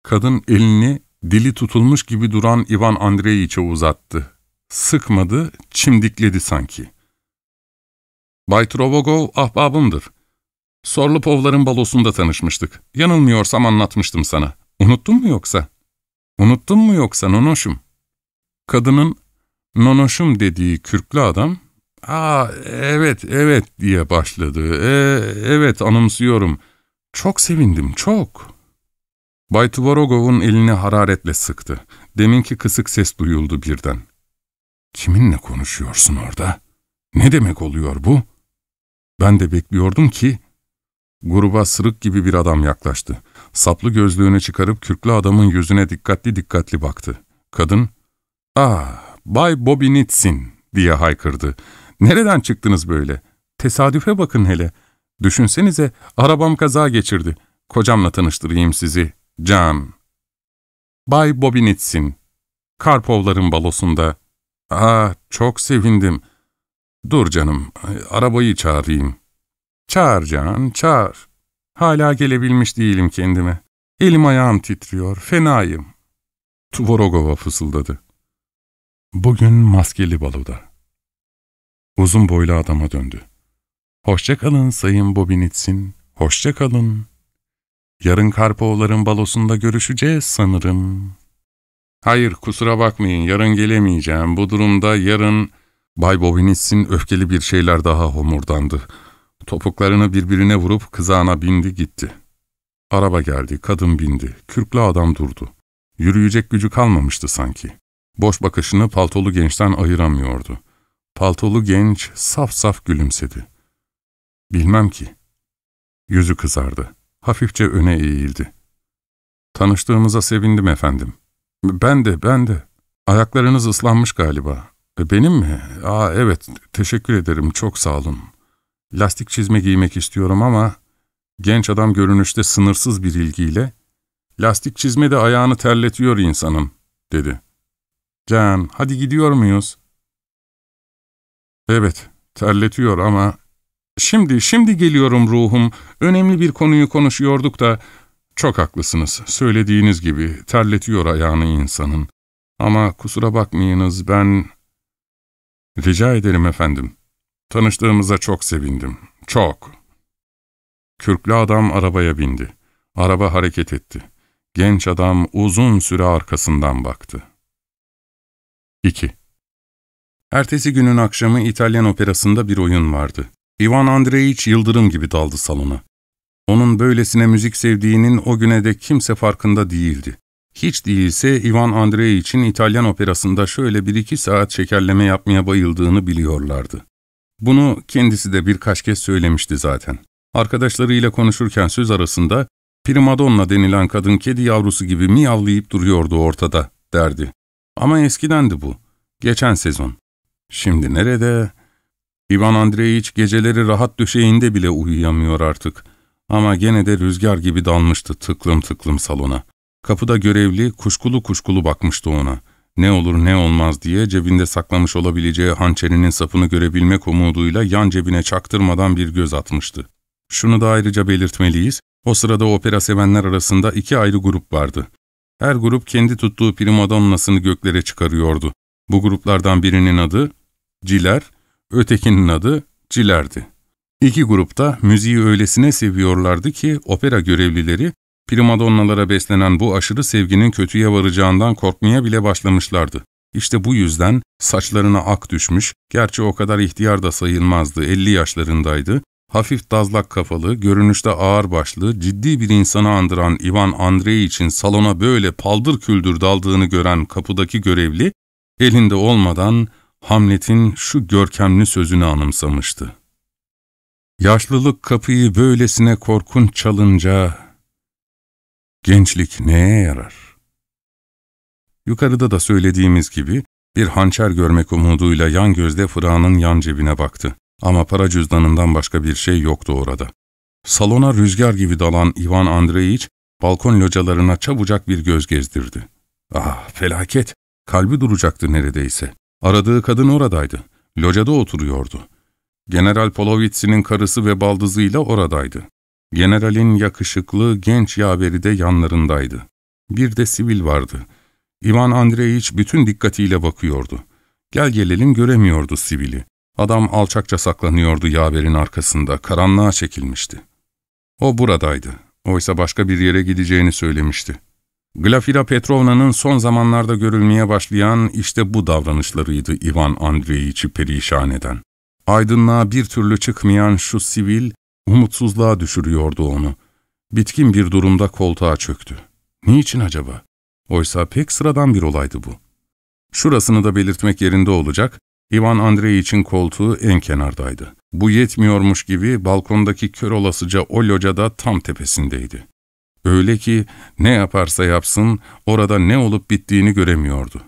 Speaker 1: Kadın elini dili tutulmuş gibi duran Ivan Andreyiç'e uzattı. Sıkmadı, çimdikledi sanki. Bay Trovogov ahbabımdır. Sorlupovların balosunda tanışmıştık. Yanılmıyorsam anlatmıştım sana. Unuttun mu yoksa? Unuttun mu yoksa nonoşum? Kadının nonoşum dediği kürklü adam, ''Aa, evet, evet.'' diye başladı. E, ''Evet, anımsıyorum. Çok sevindim, çok.'' Bay Tvorogov'un elini hararetle sıktı. Deminki kısık ses duyuldu birden. ''Kiminle konuşuyorsun orada? Ne demek oluyor bu?'' Ben de bekliyordum ki... Gruba sırık gibi bir adam yaklaştı. Saplı gözlüğünü çıkarıp kürklü adamın yüzüne dikkatli dikkatli baktı. Kadın, ''Ah, Bay Bobinitsin.'' diye haykırdı. ''Nereden çıktınız böyle? Tesadüfe bakın hele. Düşünsenize, arabam kaza geçirdi. Kocamla tanıştırayım sizi. Can.'' Bay Bobinitsin. Karpovların balosunda. ''Aa, çok sevindim.'' ''Dur canım, arabayı çağırayım.'' ''Çağır Can, çağır. Hala gelebilmiş değilim kendime. Elim ayağım titriyor, fenayım.'' Tvorogova fısıldadı. Bugün maskeli baloda. Uzun boylu adama döndü. Hoşça kalın Sayın Bobinitsin, hoşça kalın. Yarın Karpovların balosunda görüşeceğiz sanırım. Hayır, kusura bakmayın, yarın gelemeyeceğim. Bu durumda yarın... Bay Bobinitsin öfkeli bir şeyler daha homurdandı. Topuklarını birbirine vurup kızağına bindi gitti. Araba geldi, kadın bindi. Kürklü adam durdu. Yürüyecek gücü kalmamıştı sanki. Boş bakışını paltolu gençten ayıramıyordu. Paltolu genç saf saf gülümsedi. Bilmem ki. Yüzü kızardı. Hafifçe öne eğildi. Tanıştığımıza sevindim efendim. Ben de, ben de. Ayaklarınız ıslanmış galiba. E, benim mi? Aa evet, teşekkür ederim, çok sağ olun. Lastik çizme giymek istiyorum ama genç adam görünüşte sınırsız bir ilgiyle ''Lastik çizme de ayağını terletiyor insanın.'' dedi. ''Can, hadi gidiyor muyuz?'' ''Evet, terletiyor ama...'' ''Şimdi, şimdi geliyorum ruhum. Önemli bir konuyu konuşuyorduk da...'' ''Çok haklısınız. Söylediğiniz gibi terletiyor ayağını insanın. Ama kusura bakmayınız ben...'' ''Rica ederim efendim. Tanıştığımıza çok sevindim. Çok.'' Kürklü adam arabaya bindi. Araba hareket etti. Genç adam uzun süre arkasından baktı. 2. Ertesi günün akşamı İtalyan operasında bir oyun vardı. Ivan Andreevich yıldırım gibi daldı salona. Onun böylesine müzik sevdiğinin o güne de kimse farkında değildi. Hiç değilse Ivan Andreevich'in İtalyan operasında şöyle bir iki saat şekerleme yapmaya bayıldığını biliyorlardı. Bunu kendisi de birkaç kez söylemişti zaten. Arkadaşlarıyla konuşurken söz arasında primadonna denilen kadın kedi yavrusu gibi miyavlayıp duruyordu ortada derdi. Ama eskidendi bu. Geçen sezon. Şimdi nerede? Ivan Andreevich geceleri rahat döşeğinde bile uyuyamıyor artık. Ama gene de rüzgar gibi dalmıştı tıklım tıklım salona. Kapıda görevli kuşkulu kuşkulu bakmıştı ona. Ne olur ne olmaz diye cebinde saklamış olabileceği hançerinin sapını görebilmek umuduyla yan cebine çaktırmadan bir göz atmıştı. Şunu da ayrıca belirtmeliyiz, o sırada opera sevenler arasında iki ayrı grup vardı. Her grup kendi tuttuğu primadonnasını göklere çıkarıyordu. Bu gruplardan birinin adı Ciler, ötekinin adı Ciler'di. İki grupta müziği öylesine seviyorlardı ki opera görevlileri primadonnalara beslenen bu aşırı sevginin kötüye varacağından korkmaya bile başlamışlardı. İşte bu yüzden Saçlarına ak düşmüş, gerçi o kadar ihtiyar da sayılmazdı, 50 yaşlarındaydı. Hafif dazlak kafalı, görünüşte ağır başlı, ciddi bir insanı andıran Ivan Andrei için salona böyle paldır küldür daldığını gören kapıdaki görevli, elinde olmadan Hamlet'in şu görkemli sözünü anımsamıştı. Yaşlılık kapıyı böylesine korkunç çalınca, gençlik neye yarar? Yukarıda da söylediğimiz gibi, bir hançer görmek umuduyla yan gözle Fırat'ın yan cebine baktı. Ama para cüzdanından başka bir şey yoktu orada. Salona rüzgar gibi dalan Ivan Andreyiç, balkon localarına çabucak bir göz gezdirdi. Ah felaket! Kalbi duracaktı neredeyse. Aradığı kadın oradaydı. Locada oturuyordu. General Polovitsi'nin karısı ve baldızıyla oradaydı. Generalin yakışıklı, genç yaveri de yanlarındaydı. Bir de sivil vardı. Ivan Andreyiç bütün dikkatiyle bakıyordu. Gel gelelim göremiyordu sivili. Adam alçakça saklanıyordu yaverin arkasında, karanlığa çekilmişti. O buradaydı. Oysa başka bir yere gideceğini söylemişti. Glafira Petrovna'nın son zamanlarda görülmeye başlayan işte bu davranışlarıydı Ivan Andreyiç'i perişan eden. Aydınlığa bir türlü çıkmayan şu sivil, umutsuzluğa düşürüyordu onu. Bitkin bir durumda koltuğa çöktü. Niçin acaba? Oysa pek sıradan bir olaydı bu. Şurasını da belirtmek yerinde olacak, Ivan Andreyiç'in koltuğu en kenardaydı. Bu yetmiyormuş gibi balkondaki kör olasıca o locada tam tepesindeydi. Öyle ki ne yaparsa yapsın orada ne olup bittiğini göremiyordu.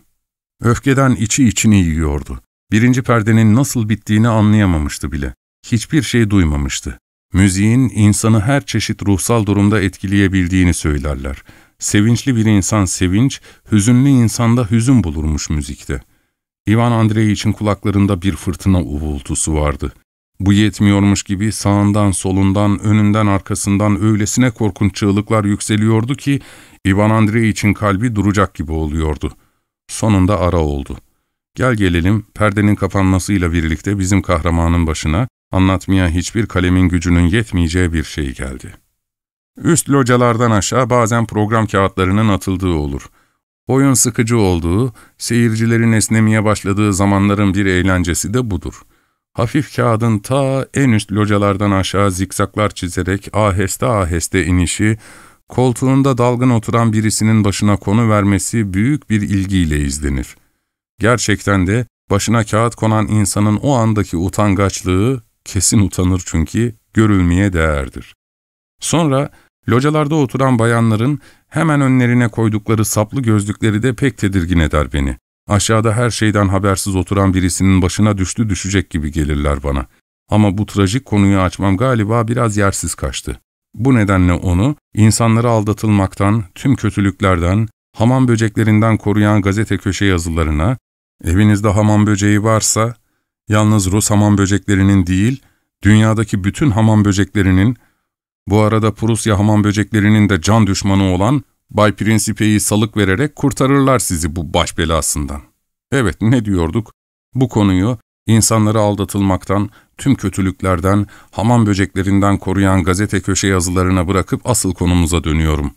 Speaker 1: Öfkeden içi içini yiyordu. Birinci perdenin nasıl bittiğini anlayamamıştı bile. Hiçbir şey duymamıştı. Müziğin insanı her çeşit ruhsal durumda etkileyebildiğini söylerler. Sevinçli bir insan sevinç, hüzünlü insanda hüzün bulurmuş müzikte. İvan Andrei için kulaklarında bir fırtına uğultusu vardı. Bu yetmiyormuş gibi sağından, solundan, önünden, arkasından öylesine korkunç çığlıklar yükseliyordu ki İvan Andrei için kalbi duracak gibi oluyordu. Sonunda ara oldu. Gel gelelim perdenin kapanmasıyla birlikte bizim kahramanın başına anlatmaya hiçbir kalemin gücünün yetmeyeceği bir şey geldi. Üst localardan aşağı bazen program kağıtlarının atıldığı olur. Oyun sıkıcı olduğu, seyircilerin esnemeye başladığı zamanların bir eğlencesi de budur. Hafif kağıdın ta en üst localardan aşağı zikzaklar çizerek aheste aheste inişi, koltuğunda dalgın oturan birisinin başına konu vermesi büyük bir ilgiyle izlenir. Gerçekten de başına kağıt konan insanın o andaki utangaçlığı, kesin utanır çünkü, görülmeye değerdir. Sonra localarda oturan bayanların Hemen önlerine koydukları saplı gözlükleri de pek tedirgin eder beni. Aşağıda her şeyden habersiz oturan birisinin başına düştü düşecek gibi gelirler bana. Ama bu trajik konuyu açmam galiba biraz yersiz kaçtı. Bu nedenle onu insanları aldatılmaktan, tüm kötülüklerden, hamam böceklerinden koruyan gazete köşe yazılarına, evinizde hamam böceği varsa, yalnız Rus hamam böceklerinin değil, dünyadaki bütün hamam böceklerinin bu arada Prusya hamam böceklerinin de can düşmanı olan Bay Prinsipe'yi salık vererek kurtarırlar sizi bu baş belasından. Evet, ne diyorduk? Bu konuyu insanları aldatılmaktan, tüm kötülüklerden, hamam böceklerinden koruyan gazete köşe yazılarına bırakıp asıl konumuza dönüyorum.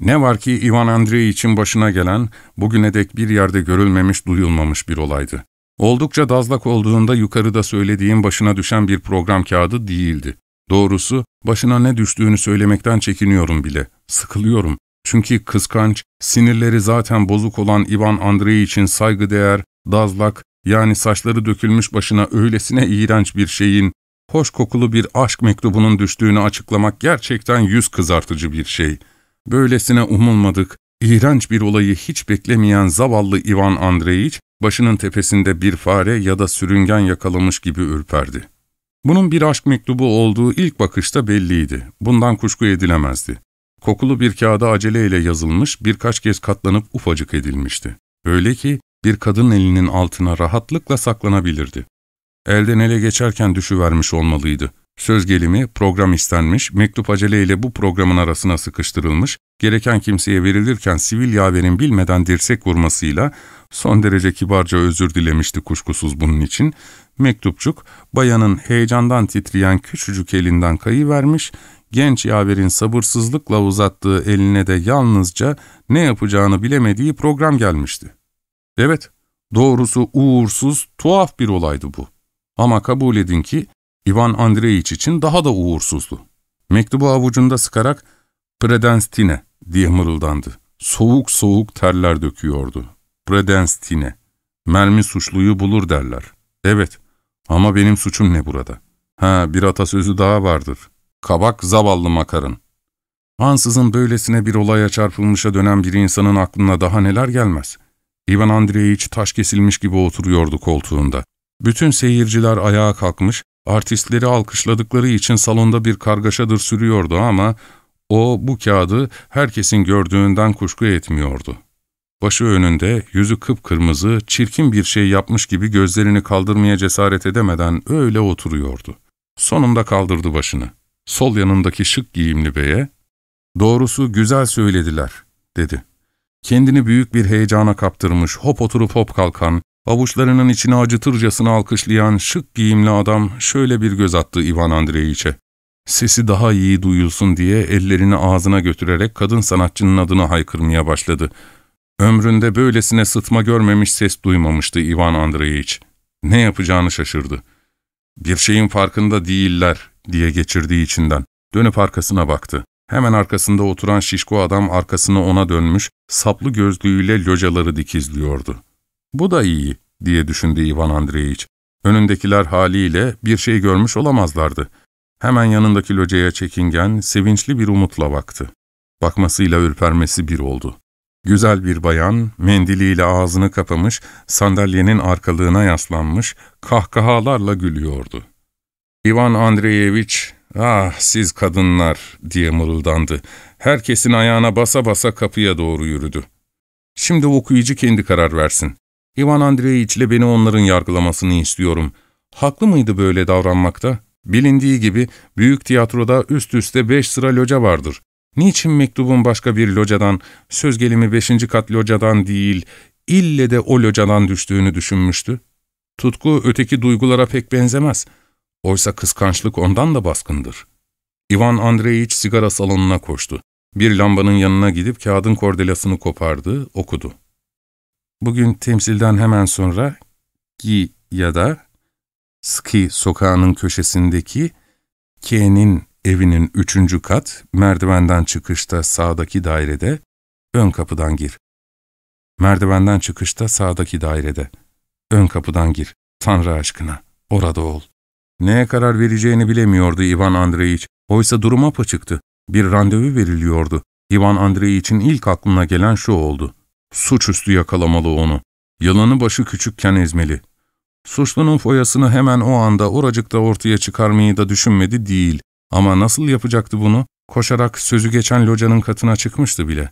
Speaker 1: Ne var ki Ivan Andrei için başına gelen, bugüne dek bir yerde görülmemiş, duyulmamış bir olaydı. Oldukça dazlak olduğunda yukarıda söylediğim başına düşen bir program kağıdı değildi. Doğrusu başına ne düştüğünü söylemekten çekiniyorum bile. Sıkılıyorum. Çünkü kıskanç, sinirleri zaten bozuk olan Ivan Andrei için saygıdeğer, dazlak, yani saçları dökülmüş başına öylesine iğrenç bir şeyin, hoş kokulu bir aşk mektubunun düştüğünü açıklamak gerçekten yüz kızartıcı bir şey. Böylesine umulmadık, iğrenç bir olayı hiç beklemeyen zavallı Ivan Andreiç, başının tepesinde bir fare ya da sürüngen yakalamış gibi ürperdi. Bunun bir aşk mektubu olduğu ilk bakışta belliydi. Bundan kuşku edilemezdi. Kokulu bir kağıda aceleyle yazılmış, birkaç kez katlanıp ufacık edilmişti. Öyle ki bir kadın elinin altına rahatlıkla saklanabilirdi. Elden ele geçerken düşüvermiş olmalıydı. Söz gelimi, program istenmiş, mektup aceleyle bu programın arasına sıkıştırılmış, gereken kimseye verilirken sivil yaverin bilmeden dirsek vurmasıyla son derece kibarca özür dilemişti kuşkusuz bunun için. Mektupçuk, bayanın heyecandan titreyen küçücük elinden kayıvermiş, genç yaverin sabırsızlıkla uzattığı eline de yalnızca ne yapacağını bilemediği program gelmişti. Evet, Doğrusu uğursuz, tuhaf bir olaydı bu. Ama kabul edin ki Ivan Andreyiç için daha da uğursuzdu. Mektubu avucunda sıkarak ''Predenstine'' diye mırıldandı. Soğuk soğuk terler döküyordu. ''Predenstine'' Mermi suçluyu bulur derler. Evet ama benim suçum ne burada? Ha bir atasözü daha vardır. Kabak zavallı makarın. Ansızın böylesine bir olaya çarpılmışa dönen bir insanın aklına daha neler gelmez. Ivan Andreevich taş kesilmiş gibi oturuyordu koltuğunda. Bütün seyirciler ayağa kalkmış, artistleri alkışladıkları için salonda bir kargaşadır sürüyordu ama o bu kağıdı herkesin gördüğünden kuşku etmiyordu. Başı önünde, yüzü kıpkırmızı, çirkin bir şey yapmış gibi gözlerini kaldırmaya cesaret edemeden öyle oturuyordu. Sonunda kaldırdı başını. Sol yanındaki şık giyimli beye, ''Doğrusu güzel söylediler.'' dedi. Kendini büyük bir heyecana kaptırmış, hop oturup hop kalkan, avuçlarının içine acıtırcasına alkışlayan şık giyimli adam şöyle bir göz attı Ivan Andreyiç'e. Sesi daha iyi duyulsun diye ellerini ağzına götürerek kadın sanatçının adını haykırmaya başladı. Ömründe böylesine sıtma görmemiş ses duymamıştı Ivan Andreyiç. Ne yapacağını şaşırdı. Bir şeyin farkında değiller diye geçirdiği içinden. Dönüp arkasına baktı. Hemen arkasında oturan şişko adam arkasını ona dönmüş, saplı gözlüğüyle locaları dikizliyordu. Bu da iyi diye düşündü Ivan Andreyiç. Önündekiler haliyle bir şey görmüş olamazlardı. Hemen yanındaki locaya çekingen, sevinçli bir umutla baktı. Bakmasıyla ürpermesi bir oldu. Güzel bir bayan, mendiliyle ağzını kapamış, sandalyenin arkalığına yaslanmış, kahkahalarla gülüyordu. İvan Andreyeviç, ''Ah siz kadınlar'' diye mırıldandı. Herkesin ayağına basa basa kapıya doğru yürüdü. Şimdi okuyucu kendi karar versin. İvan Andreyeviç ile beni onların yargılamasını istiyorum. Haklı mıydı böyle davranmakta? Bilindiği gibi büyük tiyatroda üst üste beş sıra loca vardır. Niçin mektubun başka bir locadan, söz gelimi beşinci kat locadan değil, ille de o locadan düştüğünü düşünmüştü? Tutku öteki duygulara pek benzemez. Oysa kıskançlık ondan da baskındır. Ivan Andreyiç sigara salonuna koştu. Bir lambanın yanına gidip kağıdın kordelasını kopardı, okudu. Bugün temsilden hemen sonra Gi ya da Ski sokağının köşesindeki K'nin evinin üçüncü kat, merdivenden çıkışta sağdaki dairede, ön kapıdan gir. Merdivenden çıkışta sağdaki dairede, ön kapıdan gir. Tanrı aşkına, orada ol. Neye karar vereceğini bilemiyordu Ivan Andreyiç. Oysa duruma apaçıktı. Bir randevu veriliyordu. Ivan Andreyiç'in ilk aklına gelen şu oldu. Suçüstü yakalamalı onu. Yılanı başı küçükken ezmeli. Suçlunun foyasını hemen o anda oracıkta ortaya çıkarmayı da düşünmedi değil. Ama nasıl yapacaktı bunu? Koşarak sözü geçen locanın katına çıkmıştı bile.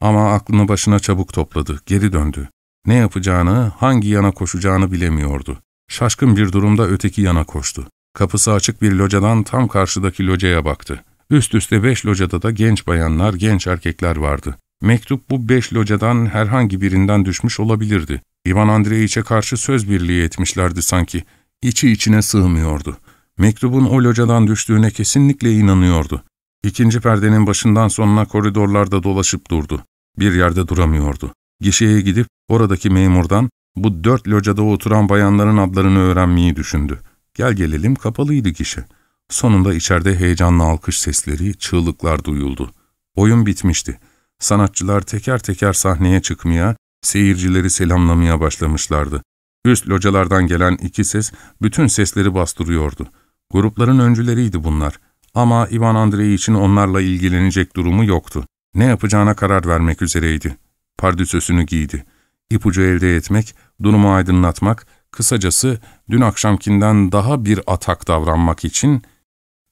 Speaker 1: Ama aklını başına çabuk topladı, geri döndü. Ne yapacağını, hangi yana koşacağını bilemiyordu. Şaşkın bir durumda öteki yana koştu. Kapısı açık bir locadan tam karşıdaki locaya baktı. Üst üste beş locada da genç bayanlar, genç erkekler vardı. Mektup bu beş locadan herhangi birinden düşmüş olabilirdi. İvan Andreyiç'e karşı söz birliği etmişlerdi sanki. İçi içine sığmıyordu. Mektubun o locadan düştüğüne kesinlikle inanıyordu. İkinci perdenin başından sonuna koridorlarda dolaşıp durdu. Bir yerde duramıyordu. Gişeye gidip oradaki memurdan bu dört locada oturan bayanların adlarını öğrenmeyi düşündü. Gel gelelim kapalıydı gişe. Sonunda içeride heyecanlı alkış sesleri, çığlıklar duyuldu. Oyun bitmişti. Sanatçılar teker teker sahneye çıkmaya, seyircileri selamlamaya başlamışlardı. Üst localardan gelen iki ses bütün sesleri bastırıyordu. Grupların öncüleriydi bunlar. Ama Ivan Andrei için onlarla ilgilenecek durumu yoktu. Ne yapacağına karar vermek üzereydi. Pardüsösünü giydi. İpucu elde etmek, durumu aydınlatmak, kısacası dün akşamkinden daha bir atak davranmak için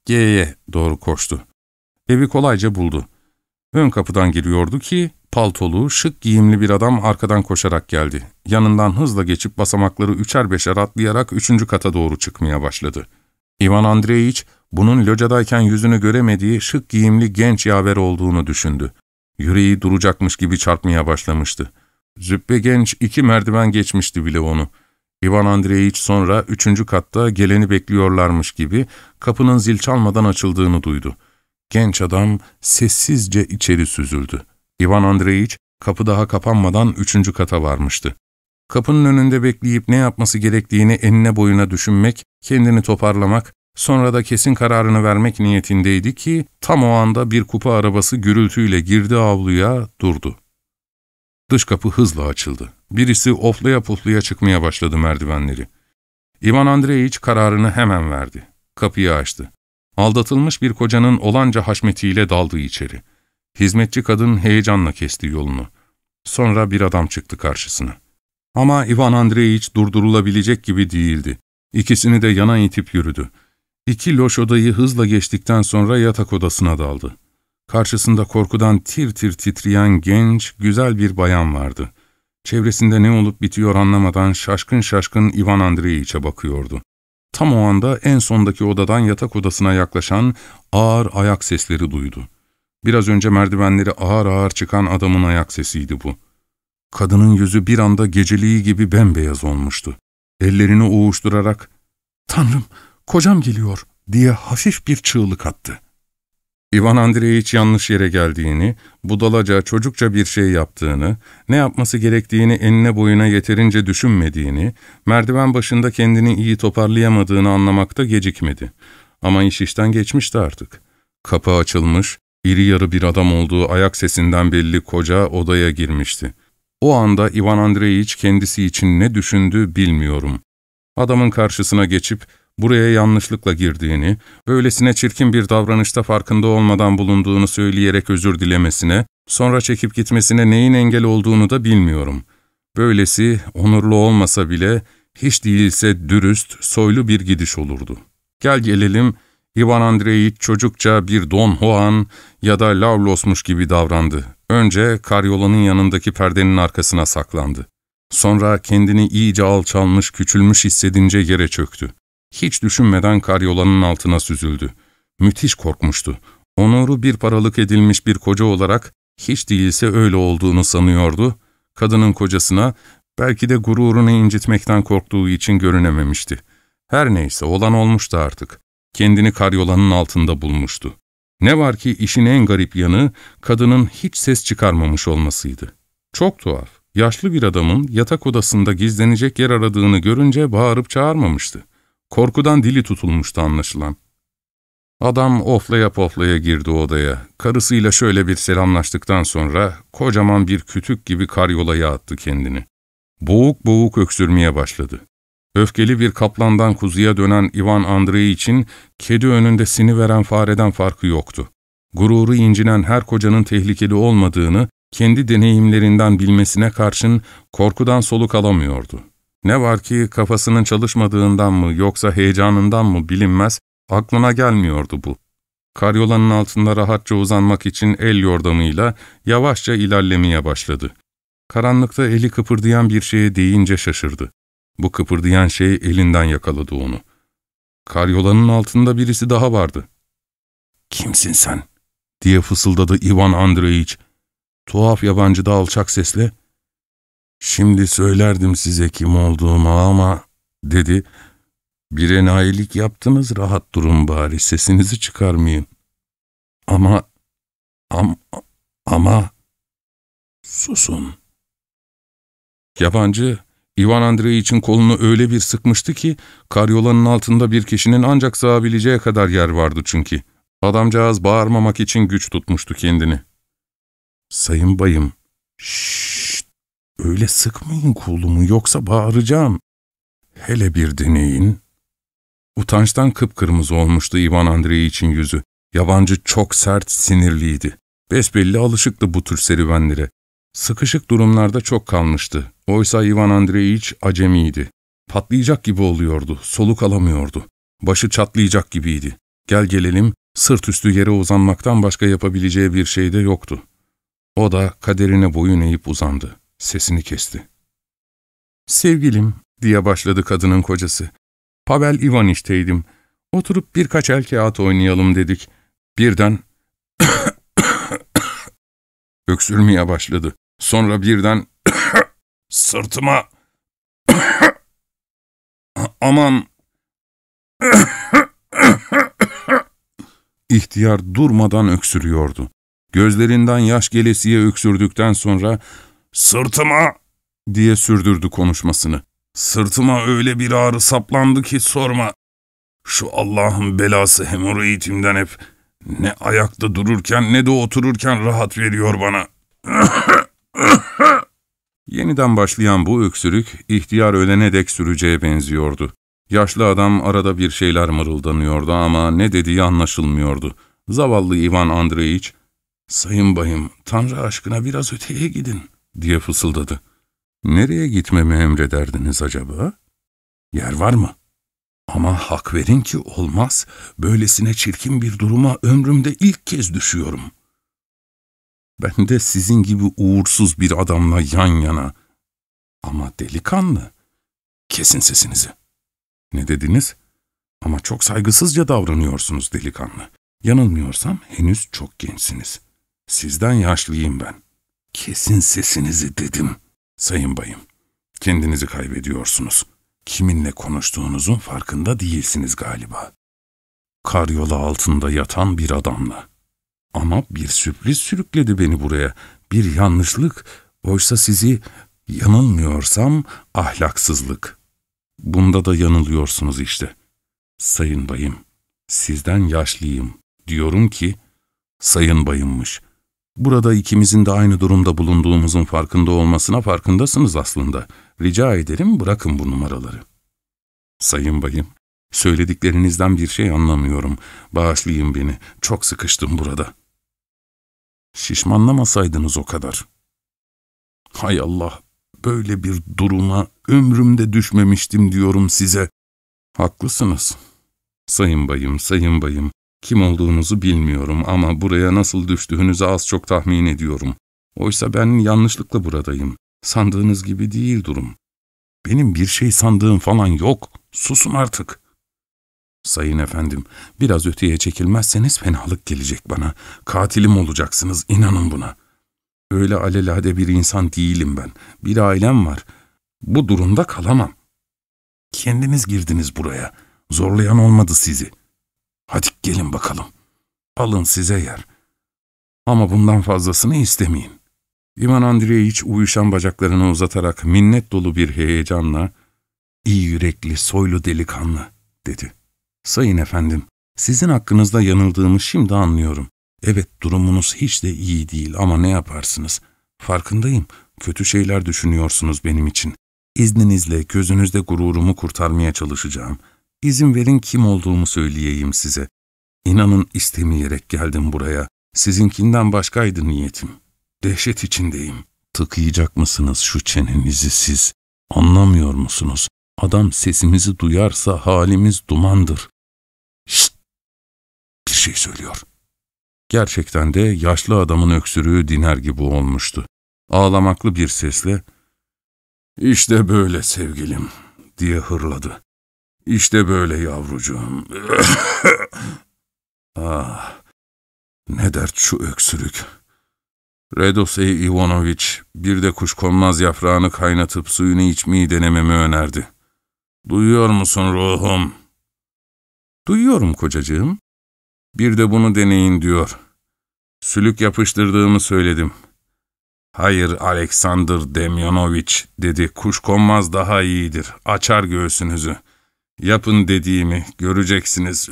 Speaker 1: G'ye doğru koştu. Evi kolayca buldu. Ön kapıdan giriyordu ki paltolu, şık giyimli bir adam arkadan koşarak geldi. Yanından hızla geçip basamakları üçer beşer atlayarak üçüncü kata doğru çıkmaya başladı. İvan Andreyiç, bunun locadayken yüzünü göremediği şık giyimli genç yaver olduğunu düşündü. Yüreği duracakmış gibi çarpmaya başlamıştı. Züppe genç iki merdiven geçmişti bile onu. İvan Andreyiç sonra üçüncü katta geleni bekliyorlarmış gibi kapının zil çalmadan açıldığını duydu. Genç adam sessizce içeri süzüldü. İvan Andreyiç kapı daha kapanmadan üçüncü kata varmıştı. Kapının önünde bekleyip ne yapması gerektiğini enine boyuna düşünmek, kendini toparlamak, sonra da kesin kararını vermek niyetindeydi ki tam o anda bir kupa arabası gürültüyle girdi avluya, durdu. Dış kapı hızla açıldı. Birisi oflaya puflaya çıkmaya başladı merdivenleri. İvan Andreyiç kararını hemen verdi. Kapıyı açtı. Aldatılmış bir kocanın olanca haşmetiyle daldı içeri. Hizmetçi kadın heyecanla kesti yolunu. Sonra bir adam çıktı karşısına. Ama Ivan Andreyiç durdurulabilecek gibi değildi. İkisini de yana itip yürüdü. İki loş odayı hızla geçtikten sonra yatak odasına daldı. Karşısında korkudan tir tir titreyen genç, güzel bir bayan vardı. Çevresinde ne olup bitiyor anlamadan şaşkın şaşkın Ivan Andreyiç'e bakıyordu. Tam o anda en sondaki odadan yatak odasına yaklaşan ağır ayak sesleri duydu. Biraz önce merdivenleri ağır ağır çıkan adamın ayak sesiydi bu. Kadının yüzü bir anda geceliği gibi bembeyaz olmuştu. Ellerini uğuşturarak, ''Tanrım, kocam geliyor.'' diye hafif bir çığlık attı. İvan Andreyiç yanlış yere geldiğini, budalaca, çocukça bir şey yaptığını, ne yapması gerektiğini enine boyuna yeterince düşünmediğini, merdiven başında kendini iyi toparlayamadığını anlamakta gecikmedi. Ama iş işten geçmişti artık. Kapı açılmış, iri yarı bir adam olduğu ayak sesinden belli koca odaya girmişti. O anda Ivan Andreyiç kendisi için ne düşündü bilmiyorum. Adamın karşısına geçip, buraya yanlışlıkla girdiğini, böylesine çirkin bir davranışta farkında olmadan bulunduğunu söyleyerek özür dilemesine, sonra çekip gitmesine neyin engel olduğunu da bilmiyorum. Böylesi, onurlu olmasa bile, hiç değilse dürüst, soylu bir gidiş olurdu. Gel gelelim, Ivan Andreyiç çocukça bir Don Juan ya da Lavlos'muş gibi davrandı. Önce karyolanın yanındaki perdenin arkasına saklandı. Sonra kendini iyice alçalmış, küçülmüş hissedince yere çöktü. Hiç düşünmeden karyolanın altına süzüldü. Müthiş korkmuştu. Onuru bir paralık edilmiş bir koca olarak hiç değilse öyle olduğunu sanıyordu. Kadının kocasına belki de gururunu incitmekten korktuğu için görünememişti. Her neyse olan olmuştu artık. Kendini karyolanın altında bulmuştu. Ne var ki işin en garip yanı kadının hiç ses çıkarmamış olmasıydı. Çok tuhaf. Yaşlı bir adamın yatak odasında gizlenecek yer aradığını görünce bağırıp çağırmamıştı. Korkudan dili tutulmuştu anlaşılan. Adam oflaya poflaya girdi odaya. Karısıyla şöyle bir selamlaştıktan sonra kocaman bir kütük gibi karyolaya attı kendini. Boğuk boğuk öksürmeye başladı. Öfkeli bir kaplandan kuzuya dönen Ivan Andrei için kedi önünde sini veren fareden farkı yoktu. Gururu incinen her kocanın tehlikeli olmadığını kendi deneyimlerinden bilmesine karşın korkudan soluk alamıyordu. Ne var ki kafasının çalışmadığından mı yoksa heyecanından mı bilinmez, aklına gelmiyordu bu. Karyolanın altında rahatça uzanmak için el yordamıyla yavaşça ilerlemeye başladı. Karanlıkta eli kıpırdayan bir şeye değince şaşırdı. Bu kıpırdayan şey elinden yakaladı onu. Karyolanın altında birisi daha vardı. ''Kimsin sen?'' diye fısıldadı Ivan Andreyiç. Tuhaf yabancı da alçak sesle ''Şimdi söylerdim size kim olduğumu ama'' dedi. ''Bir enayilik yaptınız, rahat durun bari, sesinizi çıkarmayın.'' ''Ama, am, ama...'' ''Susun.'' Yabancı, Ivan Andrei için kolunu öyle bir sıkmıştı ki, karyolanın altında bir kişinin ancak sığabileceği kadar yer vardı çünkü. Adamcağız bağırmamak için güç tutmuştu kendini. ''Sayın bayım, şşşt, öyle sıkmayın kolumu yoksa bağıracağım. Hele bir deneyin.'' Utançtan kıpkırmızı olmuştu Ivan Andrei için yüzü. Yabancı çok sert, sinirliydi. Besbelli alışıktı bu tür serüvenlere. Sıkışık durumlarda çok kalmıştı. Oysa Ivan Andreyiç acemiydi. Patlayacak gibi oluyordu, soluk alamıyordu. Başı çatlayacak gibiydi. Gel gelelim, sırt üstü yere uzanmaktan başka yapabileceği bir şey de yoktu. O da kaderine boyun eğip uzandı. Sesini kesti. ''Sevgilim'' diye başladı kadının kocası. ''Pavel İvaniş'teydim. Oturup birkaç el kağıt oynayalım dedik. Birden öksürmeye başladı. Sonra birden sırtıma aman İhtiyar durmadan öksürüyordu. Gözlerinden yaş gelesiye öksürdükten sonra sırtıma diye sürdürdü konuşmasını. Sırtıma öyle bir ağrı saplandı ki sorma. Şu Allah'ın belası hemoroidimden hep ne ayakta dururken ne de otururken rahat veriyor bana. Yeniden başlayan bu öksürük ihtiyar ölene dek süreceğe benziyordu. Yaşlı adam arada bir şeyler mırıldanıyordu ama ne dediği anlaşılmıyordu. Zavallı Ivan Andreyiç, ''Sayın bayım, Tanrı aşkına biraz öteye gidin.'' diye fısıldadı. ''Nereye gitmemi emrederdiniz acaba? Yer var mı?'' Ama hak verin ki olmaz. Böylesine çirkin bir duruma ömrümde ilk kez düşüyorum. Ben de sizin gibi uğursuz bir adamla yan yana. Ama delikanlı. Kesin sesinizi. Ne dediniz? Ama çok saygısızca davranıyorsunuz delikanlı. Yanılmıyorsam henüz çok gençsiniz. Sizden yaşlıyım ben. Kesin sesinizi dedim. Sayın bayım, kendinizi kaybediyorsunuz. Kiminle konuştuğunuzun farkında değilsiniz galiba. Karyola altında yatan bir adamla. Ama bir sürpriz sürükledi beni buraya. Bir yanlışlık. Oysa sizi yanılmıyorsam ahlaksızlık. Bunda da yanılıyorsunuz işte. Sayın bayım, sizden yaşlıyım. Diyorum ki, sayın bayımmış. Burada ikimizin de aynı durumda bulunduğumuzun farkında olmasına farkındasınız aslında. Rica ederim bırakın bu numaraları. Sayın bayım, söylediklerinizden bir şey anlamıyorum. Bağışlayın beni, çok sıkıştım burada. Şişmanlamasaydınız o kadar. Hay Allah, böyle bir duruma ömrümde düşmemiştim diyorum size. Haklısınız. Sayın bayım, sayın bayım, kim olduğunuzu bilmiyorum ama buraya nasıl düştüğünüzü az çok tahmin ediyorum. Oysa ben yanlışlıkla buradayım. Sandığınız gibi değil durum. Benim bir şey sandığım falan yok. Susun artık. Sayın efendim, biraz öteye çekilmezseniz fenalık gelecek bana. Katilim olacaksınız, inanın buna. Öyle alelade bir insan değilim ben. Bir ailem var. Bu durumda kalamam. Kendiniz girdiniz buraya. Zorlayan olmadı sizi. Hadi gelin bakalım. Alın size yer. Ama bundan fazlasını istemeyin. İvan Andreyiç uyuşan bacaklarını uzatarak minnet dolu bir heyecanla, ''İyi yürekli, soylu delikanlı.'' dedi. ''Sayın efendim, sizin hakkınızda yanıldığımı şimdi anlıyorum. Evet, durumunuz hiç de iyi değil ama ne yaparsınız? Farkındayım, kötü şeyler düşünüyorsunuz benim için. İzninizle, gözünüzde gururumu kurtarmaya çalışacağım. İzin verin kim olduğumu söyleyeyim size. İnanın istemeyerek geldim buraya. Sizinkinden başkaydı niyetim. Dehşet içindeyim. Tıkayacak mısınız şu çenenizi siz? Anlamıyor musunuz? Adam sesimizi duyarsa halimiz dumandır. Şey söylüyor. Gerçekten de yaşlı adamın öksürüğü diner gibi olmuştu. Ağlamaklı bir sesle, ''İşte böyle sevgilim.'' diye hırladı. ''İşte böyle yavrucuğum.'' ah, ne dert şu öksürük. Redosey Ivanoviç bir de kuşkonmaz yaprağını kaynatıp suyunu içmeyi denememi önerdi. ''Duyuyor musun ruhum?'' ''Duyuyorum kocacığım.'' Bir de bunu deneyin diyor. Sülük yapıştırdığımı söyledim. Hayır Alexander Demyonoviç dedi kuşkonmaz daha iyidir. Açar göğsünüzü. Yapın dediğimi göreceksiniz.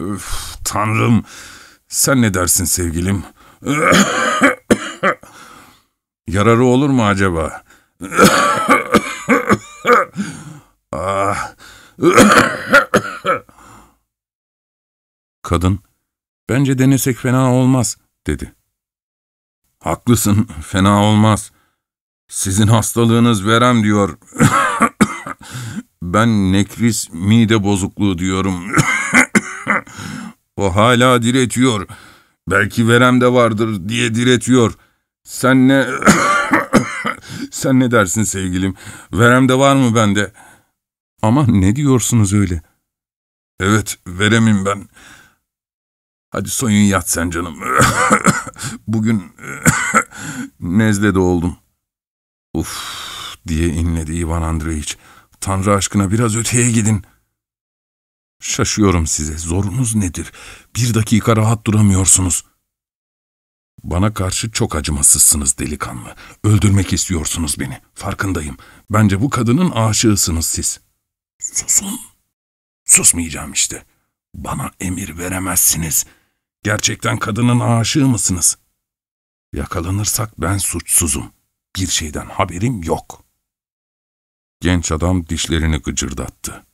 Speaker 1: Öf, tanrım sen ne dersin sevgilim? Yararı olur mu acaba? ah. Kadın, bence denesek fena olmaz, dedi. Haklısın, fena olmaz. Sizin hastalığınız verem diyor. ben nekris mide bozukluğu diyorum. o hala diretiyor. Belki verem de vardır diye diretiyor. Sen ne... Sen ne dersin sevgilim? Verem de var mı bende? Ama ne diyorsunuz öyle? Evet, veremim ben. Hadi soyun yat sen canım. Bugün nezle de oldum. Uf diye inledi Ivan Andreyiç. Tanrı aşkına biraz öteye gidin. Şaşıyorum size. Zorunuz nedir? Bir dakika rahat duramıyorsunuz. Bana karşı çok acımasızsınız delikanlı. Öldürmek istiyorsunuz beni. Farkındayım. Bence bu kadının aşığısınız siz. Susun. Susmayacağım işte. Bana emir veremezsiniz. Gerçekten kadının aşığı mısınız? Yakalanırsak ben suçsuzum. Bir şeyden haberim yok. Genç adam dişlerini gıcırdattı.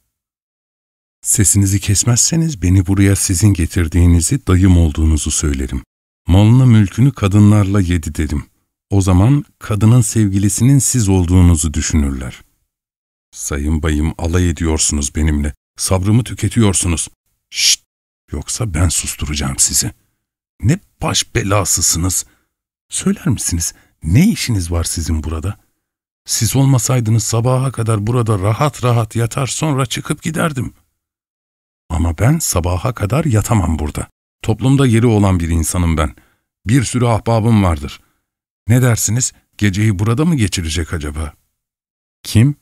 Speaker 1: Sesinizi kesmezseniz beni buraya sizin getirdiğinizi, dayım olduğunuzu söylerim. Malını mülkünü kadınlarla yedi dedim. O zaman kadının sevgilisinin siz olduğunuzu düşünürler. Sayın bayım alay ediyorsunuz benimle. Sabrımı tüketiyorsunuz. Şşt! Yoksa ben susturacağım sizi. Ne baş belasısınız. Söyler misiniz ne işiniz var sizin burada? Siz olmasaydınız sabaha kadar burada rahat rahat yatar sonra çıkıp giderdim. Ama ben sabaha kadar yatamam burada. Toplumda yeri olan bir insanım ben. Bir sürü ahbabım vardır. Ne dersiniz, geceyi burada mı geçirecek acaba? Kim?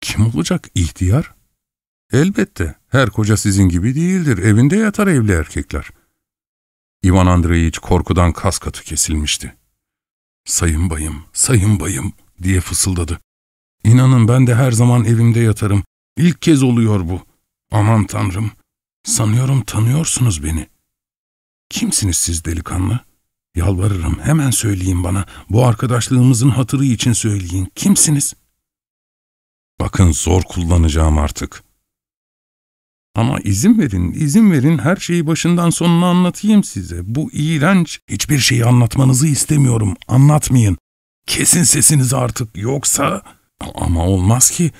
Speaker 1: Kim olacak ihtiyar? Elbette, her koca sizin gibi değildir. Evinde yatar evli erkekler. İvan Andreyiç korkudan kas katı kesilmişti. Sayın bayım, sayın bayım diye fısıldadı. İnanın ben de her zaman evimde yatarım. İlk kez oluyor bu. Aman tanrım, sanıyorum tanıyorsunuz beni. Kimsiniz siz delikanlı? Yalvarırım hemen söyleyin bana. Bu arkadaşlığımızın hatırı için söyleyin. Kimsiniz? Bakın zor kullanacağım artık. Ama izin verin, izin verin her şeyi başından sonuna anlatayım size. Bu iğrenç, hiçbir şeyi anlatmanızı istemiyorum. Anlatmayın. Kesin sesinizi artık yoksa... Ama olmaz ki.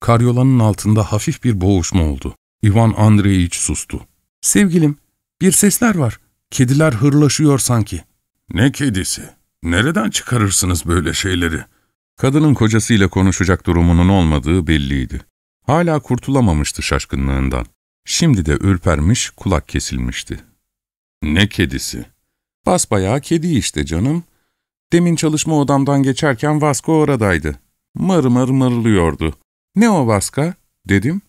Speaker 1: Karyolanın altında hafif bir boğuşma oldu. Ivan Andreyiç sustu. Sevgilim, bir sesler var. Kediler hırlaşıyor sanki. Ne kedisi? Nereden çıkarırsınız böyle şeyleri? Kadının kocasıyla konuşacak durumunun olmadığı belliydi. Hala kurtulamamıştı şaşkınlığından. Şimdi de ürpermiş, kulak kesilmişti. Ne kedisi? Basbayağı kedi işte canım. Demin çalışma odamdan geçerken Vasco oradaydı. Mır mır mırlıyordu. Ne o Vaska? dedim.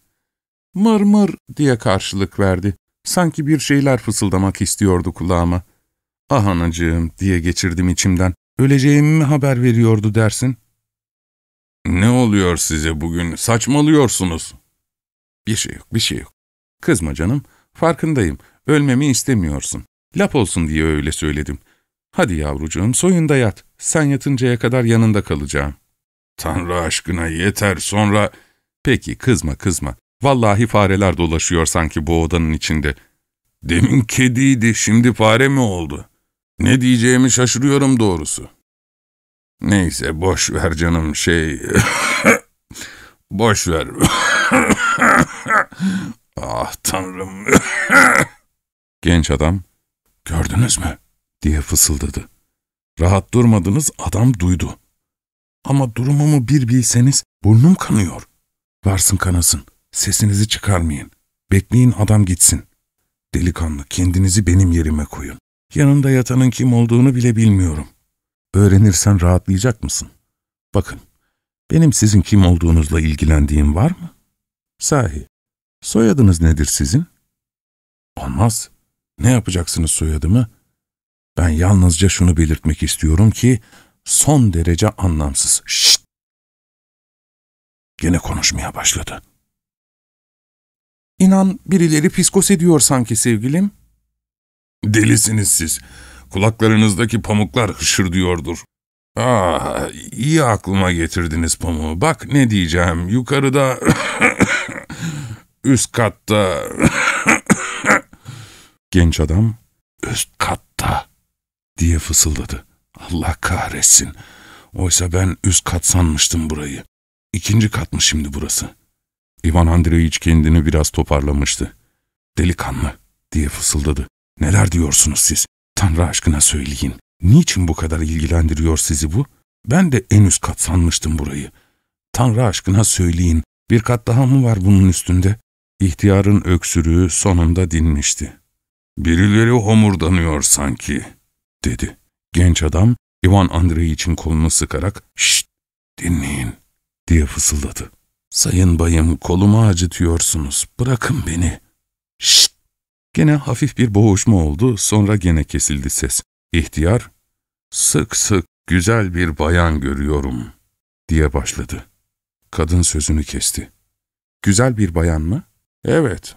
Speaker 1: Mır mır diye karşılık verdi. Sanki bir şeyler fısıldamak istiyordu kulağıma. Ah anacığım diye geçirdim içimden. Öleceğimi mi haber veriyordu dersin? Ne oluyor size bugün? Saçmalıyorsunuz. Bir şey yok, bir şey yok. Kızma canım, farkındayım. Ölmemi istemiyorsun. Lap olsun diye öyle söyledim. Hadi yavrucuğum, soyunda yat. Sen yatıncaya kadar yanında kalacağım. Tanrı aşkına yeter, sonra... Peki, kızma, kızma. Vallahi fareler dolaşıyor sanki bu odanın içinde. Demin kediydi, şimdi fare mi oldu? Ne diyeceğimi şaşırıyorum doğrusu. Neyse, boş ver canım, şey... boş ver. ah tanrım. Genç adam, gördünüz mü? diye fısıldadı. Rahat durmadınız, adam duydu. Ama durumumu bir bilseniz, burnum kanıyor. Varsın kanasın. Sesinizi çıkarmayın. Bekleyin adam gitsin. Delikanlı kendinizi benim yerime koyun. Yanında yatanın kim olduğunu bile bilmiyorum. Öğrenirsen rahatlayacak mısın? Bakın, benim sizin kim olduğunuzla ilgilendiğim var mı? Sahi, soyadınız nedir sizin? Olmaz. Ne yapacaksınız soyadımı? Ben yalnızca şunu belirtmek istiyorum ki, son derece anlamsız. Şşt! Gene konuşmaya başladı. İnan birileri piskos ediyor sanki sevgilim. Delisiniz siz. Kulaklarınızdaki pamuklar hışırdıyordur. Ah, iyi aklıma getirdiniz pamuğu. Bak ne diyeceğim. Yukarıda, üst katta... Genç adam, üst katta diye fısıldadı. Allah kahretsin. Oysa ben üst kat sanmıştım burayı. İkinci kat mı şimdi burası? İvan Andreyiç kendini biraz toparlamıştı. Delikanlı diye fısıldadı. Neler diyorsunuz siz? Tanrı aşkına söyleyin. Niçin bu kadar ilgilendiriyor sizi bu? Ben de en üst kat sanmıştım burayı. Tanrı aşkına söyleyin. Bir kat daha mı var bunun üstünde? İhtiyarın öksürüğü sonunda dinmişti. Birileri homurdanıyor sanki, dedi. Genç adam, Ivan Andreyiç'in kolunu sıkarak, ''Şşt, dinleyin.'' diye fısıldadı. ''Sayın bayım, kolumu acıtıyorsunuz. Bırakın beni.'' ''Şşt!'' Gene hafif bir boğuşma oldu, sonra gene kesildi ses. İhtiyar, sık sık güzel bir bayan görüyorum diye başladı. Kadın sözünü kesti. Güzel bir bayan mı? Evet.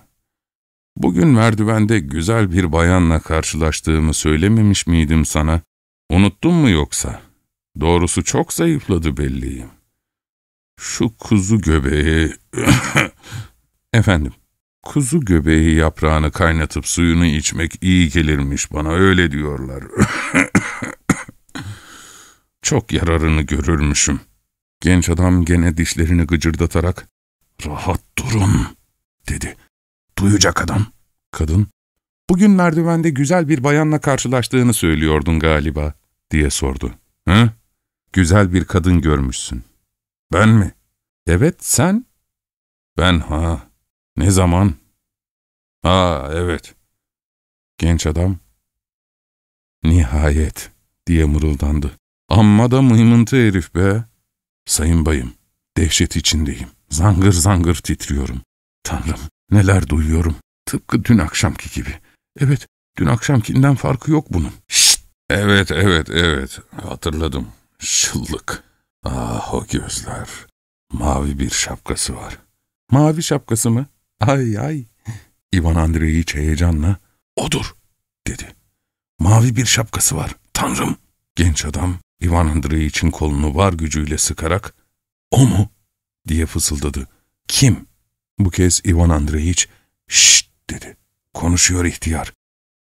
Speaker 1: Bugün merdivende güzel bir bayanla karşılaştığımı söylememiş miydim sana? Unuttun mu yoksa? Doğrusu çok zayıfladı belliyim. Şu kuzu göbeği... Efendim, kuzu göbeği yaprağını kaynatıp suyunu içmek iyi gelirmiş bana, öyle diyorlar. çok yararını görürmüşüm. Genç adam gene dişlerini gıcırdatarak, ''Rahat durun.'' dedi. ''Duyacak adam.'' Kadın, ''Bugün merdivende güzel bir bayanla karşılaştığını söylüyordun galiba.'' diye sordu. ''Hı? Güzel bir kadın görmüşsün.'' ''Ben mi?'' ''Evet, sen.'' ''Ben ha. Ne zaman?'' ''Aa, evet.'' Genç adam, ''Nihayet.'' diye mırıldandı. ''Amma da mıymıntı herif be.'' ''Sayın bayım, dehşet içindeyim. Zangır zangır titriyorum. Tanrım, neler duyuyorum. Tıpkı dün akşamki gibi. Evet, dün akşamkinden farkı yok bunun. Şşt! Evet, evet, evet. Hatırladım. Şıllık. Ah o gözler. Mavi bir şapkası var. Mavi şapkası mı? Ay ay. İvan Andreyiç heyecanla, odur, dedi. Mavi bir şapkası var. Tanrım. Genç adam, İvan Andreyiç'in kolunu var gücüyle sıkarak, o mu? diye fısıldadı. Kim? Bu kez İvan Andreyiç, şşt dedi. Konuşuyor ihtiyar.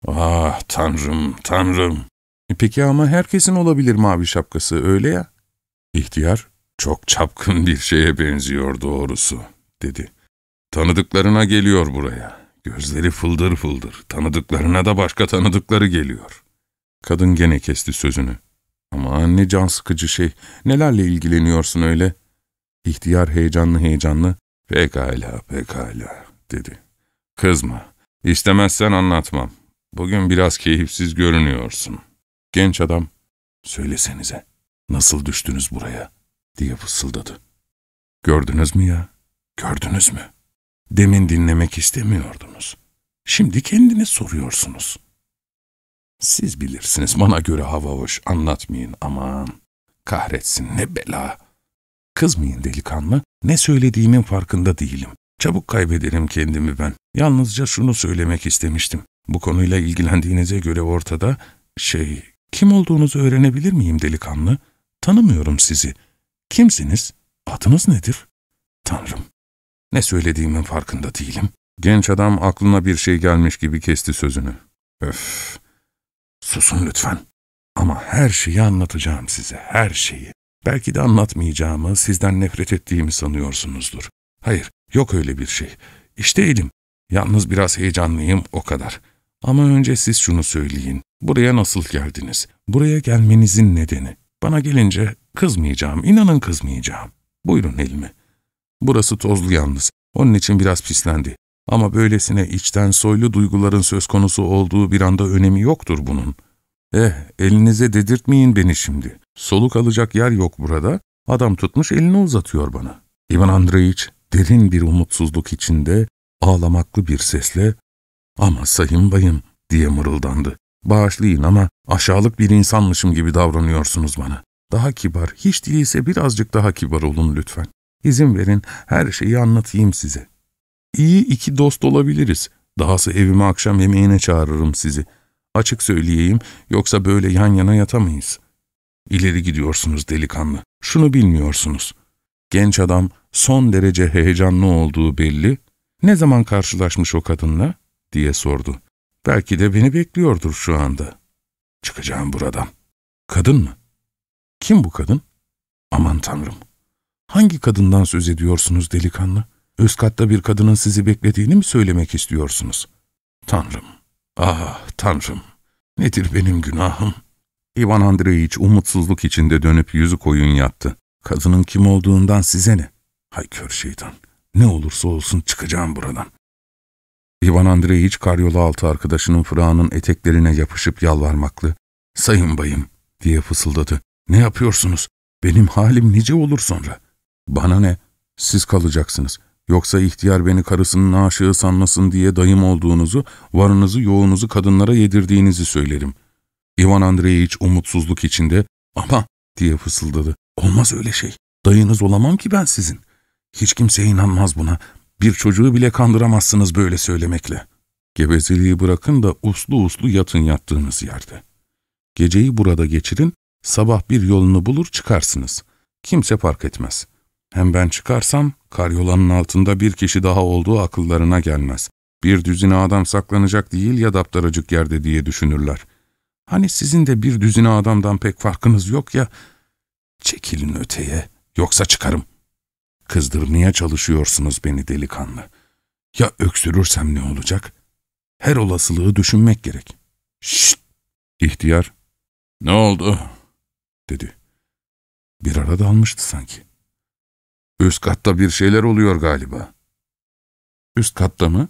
Speaker 1: Ah tanrım, tanrım. E peki ama herkesin olabilir mavi şapkası, öyle ya? İhtiyar, çok çapkın bir şeye benziyor doğrusu, dedi. Tanıdıklarına geliyor buraya. Gözleri fıldır fıldır. Tanıdıklarına da başka tanıdıkları geliyor. Kadın gene kesti sözünü. Ama ne can sıkıcı şey. Nelerle ilgileniyorsun öyle? İhtiyar heyecanlı heyecanlı. Pekala, pekala, dedi. Kızma. İstemezsen anlatmam. Bugün biraz keyifsiz görünüyorsun. Genç adam, söylesenize, nasıl düştünüz buraya, diye fısıldadı. Gördünüz mü ya, gördünüz mü? Demin dinlemek istemiyordunuz. Şimdi kendiniz soruyorsunuz. Siz bilirsiniz, bana göre hava hoş, anlatmayın aman. Kahretsin, ne bela. Kızmayın delikanlı, ne söylediğimin farkında değilim. Çabuk kaybederim kendimi ben. Yalnızca şunu söylemek istemiştim. Bu konuyla ilgilendiğinize göre ortada, şey, kim olduğunuzu öğrenebilir miyim delikanlı? Tanımıyorum sizi. Kimsiniz? Adınız nedir? Tanrım, ne söylediğimin farkında değilim. Genç adam aklına bir şey gelmiş gibi kesti sözünü. Öf, susun lütfen. Ama her şeyi anlatacağım size, her şeyi. Belki de anlatmayacağımı, sizden nefret ettiğimi sanıyorsunuzdur. Hayır, yok öyle bir şey. İşte elim. Yalnız biraz heyecanlıyım, o kadar. Ama önce siz şunu söyleyin. Buraya nasıl geldiniz? Buraya gelmenizin nedeni. Bana gelince kızmayacağım, inanın kızmayacağım. Buyurun elimi. Burası tozlu yalnız. Onun için biraz pislendi. Ama böylesine içten soylu duyguların söz konusu olduğu bir anda önemi yoktur bunun. Eh, elinize dedirtmeyin beni şimdi. Soluk alacak yer yok burada. Adam tutmuş elini uzatıyor bana. İvan Andreyiç derin bir umutsuzluk içinde ağlamaklı bir sesle ''Ama sayın bayım'' diye mırıldandı. ''Bağışlayın ama aşağılık bir insanmışım gibi davranıyorsunuz bana. Daha kibar, hiç değilse birazcık daha kibar olun lütfen. İzin verin her şeyi anlatayım size. İyi iki dost olabiliriz. Dahası evime akşam yemeğine çağırırım sizi. Açık söyleyeyim yoksa böyle yan yana yatamayız. İleri gidiyorsunuz delikanlı. Şunu bilmiyorsunuz. Genç adam son derece heyecanlı olduğu belli. Ne zaman karşılaşmış o kadınla? diye sordu. Belki de beni bekliyordur şu anda. Çıkacağım buradan. Kadın mı? Kim bu kadın? Aman tanrım. Hangi kadından söz ediyorsunuz delikanlı? Üst katta bir kadının sizi beklediğini mi söylemek istiyorsunuz? Tanrım, ah tanrım, nedir benim günahım? İvan Andreyiç umutsuzluk içinde dönüp yüzü koyun yattı. Kadının kim olduğundan size ne? Hay kör şeytan, ne olursa olsun çıkacağım buradan. İvan Andreyiç karyola altı arkadaşının fırağının eteklerine yapışıp yalvarmaklı. Sayın bayım diye fısıldadı. Ne yapıyorsunuz? Benim halim nice olur sonra. Bana ne? Siz kalacaksınız. Yoksa ihtiyar beni karısının aşığı sanmasın diye dayım olduğunuzu, varınızı yoğunuzu kadınlara yedirdiğinizi söylerim. Ivan Andreevich umutsuzluk içinde ama diye fısıldadı. Olmaz öyle şey. Dayınız olamam ki ben sizin. Hiç kimse inanmaz buna. Bir çocuğu bile kandıramazsınız böyle söylemekle. Gevezeliği bırakın da uslu uslu yatın yattığınız yerde. Geceyi burada geçirin, sabah bir yolunu bulur çıkarsınız. Kimse fark etmez. Hem ben çıkarsam, karyolanın altında bir kişi daha olduğu akıllarına gelmez. Bir düzine adam saklanacak değil ya daptaracık yerde diye düşünürler. Hani sizin de bir düzine adamdan pek farkınız yok ya, çekilin öteye, yoksa çıkarım. Kızdırmaya çalışıyorsunuz beni delikanlı. Ya öksürürsem ne olacak? Her olasılığı düşünmek gerek. Şşt! İhtiyar, ne oldu? dedi. Bir ara dalmıştı sanki. Üst katta bir şeyler oluyor galiba. Üst katta mı?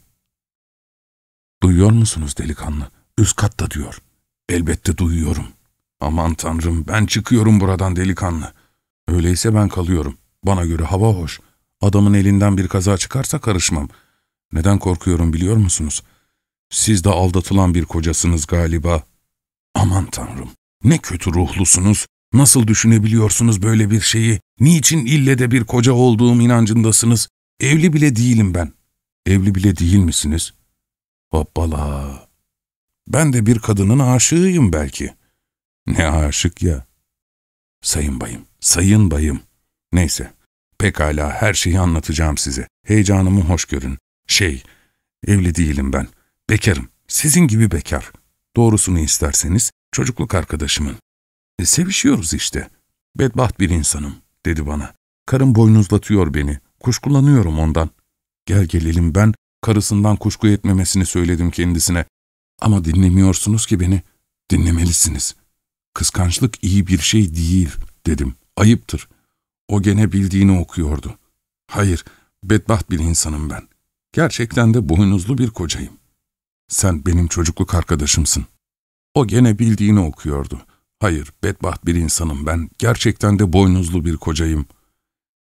Speaker 1: Duyuyor musunuz delikanlı? Üst katta diyor. Elbette duyuyorum. Aman tanrım ben çıkıyorum buradan delikanlı. Öyleyse ben kalıyorum. Bana göre hava hoş. Adamın elinden bir kaza çıkarsa karışmam. Neden korkuyorum biliyor musunuz? Siz de aldatılan bir kocasınız galiba. Aman tanrım, ne kötü ruhlusunuz. Nasıl düşünebiliyorsunuz böyle bir şeyi? Niçin ille de bir koca olduğum inancındasınız? Evli bile değilim ben. Evli bile değil misiniz? Hoppala. Ben de bir kadının aşığıyım belki. Ne aşık ya. Sayın bayım, sayın bayım. Neyse, pekala her şeyi anlatacağım size. Heyecanımı hoş görün. Şey, evli değilim ben. Bekarım, sizin gibi bekar. Doğrusunu isterseniz çocukluk arkadaşımın. E, sevişiyoruz işte. Bedbaht bir insanım, dedi bana. Karım boynuzlatıyor beni, kuşkulanıyorum ondan. Gel gelelim ben, karısından kuşku etmemesini söyledim kendisine. Ama dinlemiyorsunuz ki beni. Dinlemelisiniz. Kıskançlık iyi bir şey değil, dedim. Ayıptır. O gene bildiğini okuyordu. Hayır, bedbaht bir insanım ben. Gerçekten de boynuzlu bir kocayım. Sen benim çocukluk arkadaşımsın. O gene bildiğini okuyordu. Hayır, bedbaht bir insanım ben. Gerçekten de boynuzlu bir kocayım.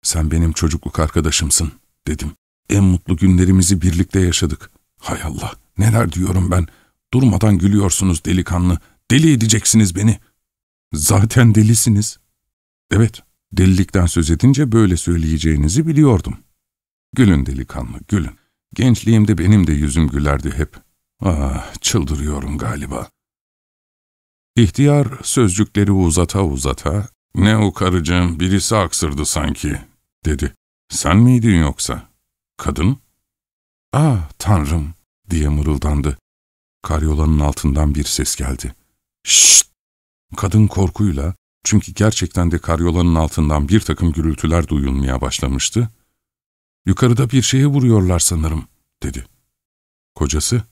Speaker 1: Sen benim çocukluk arkadaşımsın, dedim. En mutlu günlerimizi birlikte yaşadık. Hay Allah, neler diyorum ben. Durmadan gülüyorsunuz delikanlı. Deli edeceksiniz beni. Zaten delisiniz. Evet, delilikten söz edince böyle söyleyeceğinizi biliyordum. Gülün delikanlı, gülün. Gençliğimde benim de yüzüm gülerdi hep. Ah, çıldırıyorum galiba. İhtiyar sözcükleri uzata uzata, ''Ne o karıcığım, birisi aksırdı sanki.'' dedi. ''Sen miydin yoksa? Kadın?'' ''Ah, tanrım!'' diye mırıldandı. Karyolanın altından bir ses geldi. ''Şşt!'' Kadın korkuyla, çünkü gerçekten de karyolanın altından bir takım gürültüler duyulmaya başlamıştı. ''Yukarıda bir şeye vuruyorlar sanırım.'' dedi. Kocası,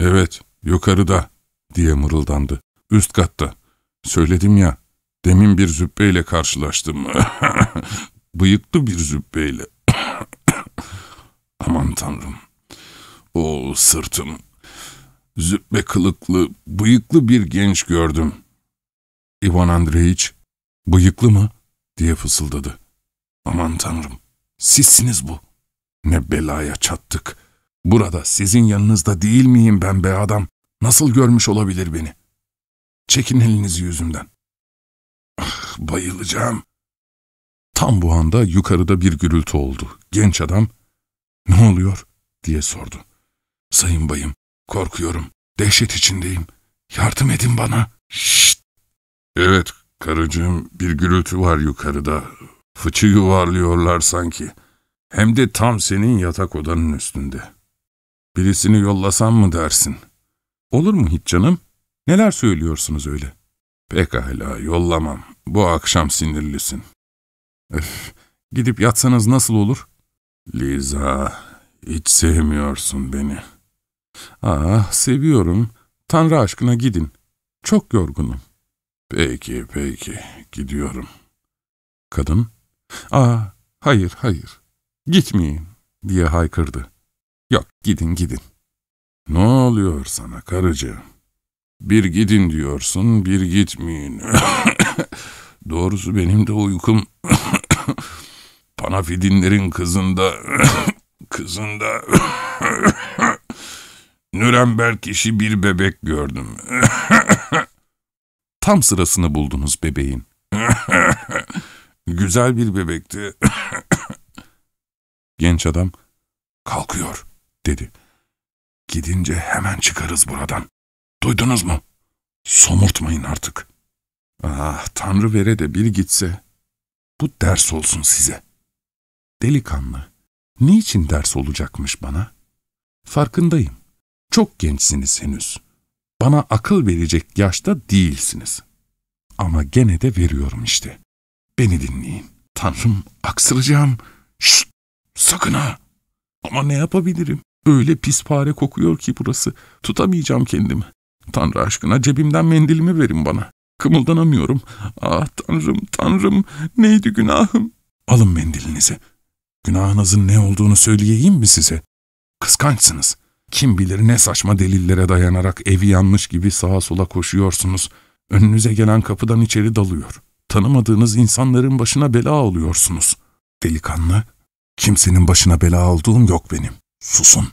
Speaker 1: ''Evet, yukarıda.'' diye mırıldandı. Üst katta. Söyledim ya, demin bir züppeyle karşılaştım. Bıyıklı bir züppeyle. Aman tanrım. O sırtım. Züppe kılıklı, bıyıklı bir genç gördüm. İvan Andreevich, bıyıklı mı? diye fısıldadı. Aman tanrım, sizsiniz bu. Ne belaya çattık. Burada sizin yanınızda değil miyim ben be adam? Nasıl görmüş olabilir beni? Çekin elinizi yüzümden. Ah, bayılacağım. Tam bu anda yukarıda bir gürültü oldu. Genç adam, ne oluyor diye sordu. Sayın bayım, korkuyorum, dehşet içindeyim. Yardım edin bana. Şşt! Evet, karıcığım, bir gürültü var yukarıda. Fıçı yuvarlıyorlar sanki. Hem de tam senin yatak odanın üstünde. Birisini yollasam mı dersin? Olur mu hiç canım? Neler söylüyorsunuz öyle? Pekala, yollamam. Bu akşam sinirlisin. Öf, gidip yatsanız nasıl olur? Liza, hiç sevmiyorsun beni. Ah, seviyorum. Tanrı aşkına gidin. Çok yorgunum. Peki, peki, gidiyorum. Kadın, aa, hayır, hayır, gitmeyin diye haykırdı. Yok, gidin, gidin. Ne oluyor sana karıcığım? Bir gidin diyorsun, bir gitmeyin. Doğrusu benim de uykum Panafidinlerin kızında kızında Nürnberg işi bir bebek gördüm. Tam sırasını buldunuz bebeğin. Güzel bir bebekti. Genç adam, kalkıyor, dedi. Gidince hemen çıkarız buradan. Duydunuz mu? Somurtmayın artık. Ah, Tanrı vere de bir gitse. Bu ders olsun size. Delikanlı, niçin ders olacakmış bana? Farkındayım. Çok gençsiniz henüz. Bana akıl verecek yaşta değilsiniz. Ama gene de veriyorum işte. Beni dinleyin. Tanrım, aksıracağım. Şşt, sakın ha. Ama ne yapabilirim? Öyle pis fare kokuyor ki burası. Tutamayacağım kendimi. Tanrı aşkına cebimden mendilimi verin bana. Kımıldanamıyorum. Ah tanrım, tanrım, neydi günahım? Alın mendilinizi. Günahınızın ne olduğunu söyleyeyim mi size? Kıskançsınız. Kim bilir ne saçma delillere dayanarak evi yanmış gibi sağa sola koşuyorsunuz. Önünüze gelen kapıdan içeri dalıyor. Tanımadığınız insanların başına bela oluyorsunuz. Delikanlı, kimsenin başına bela olduğum yok benim. Susun.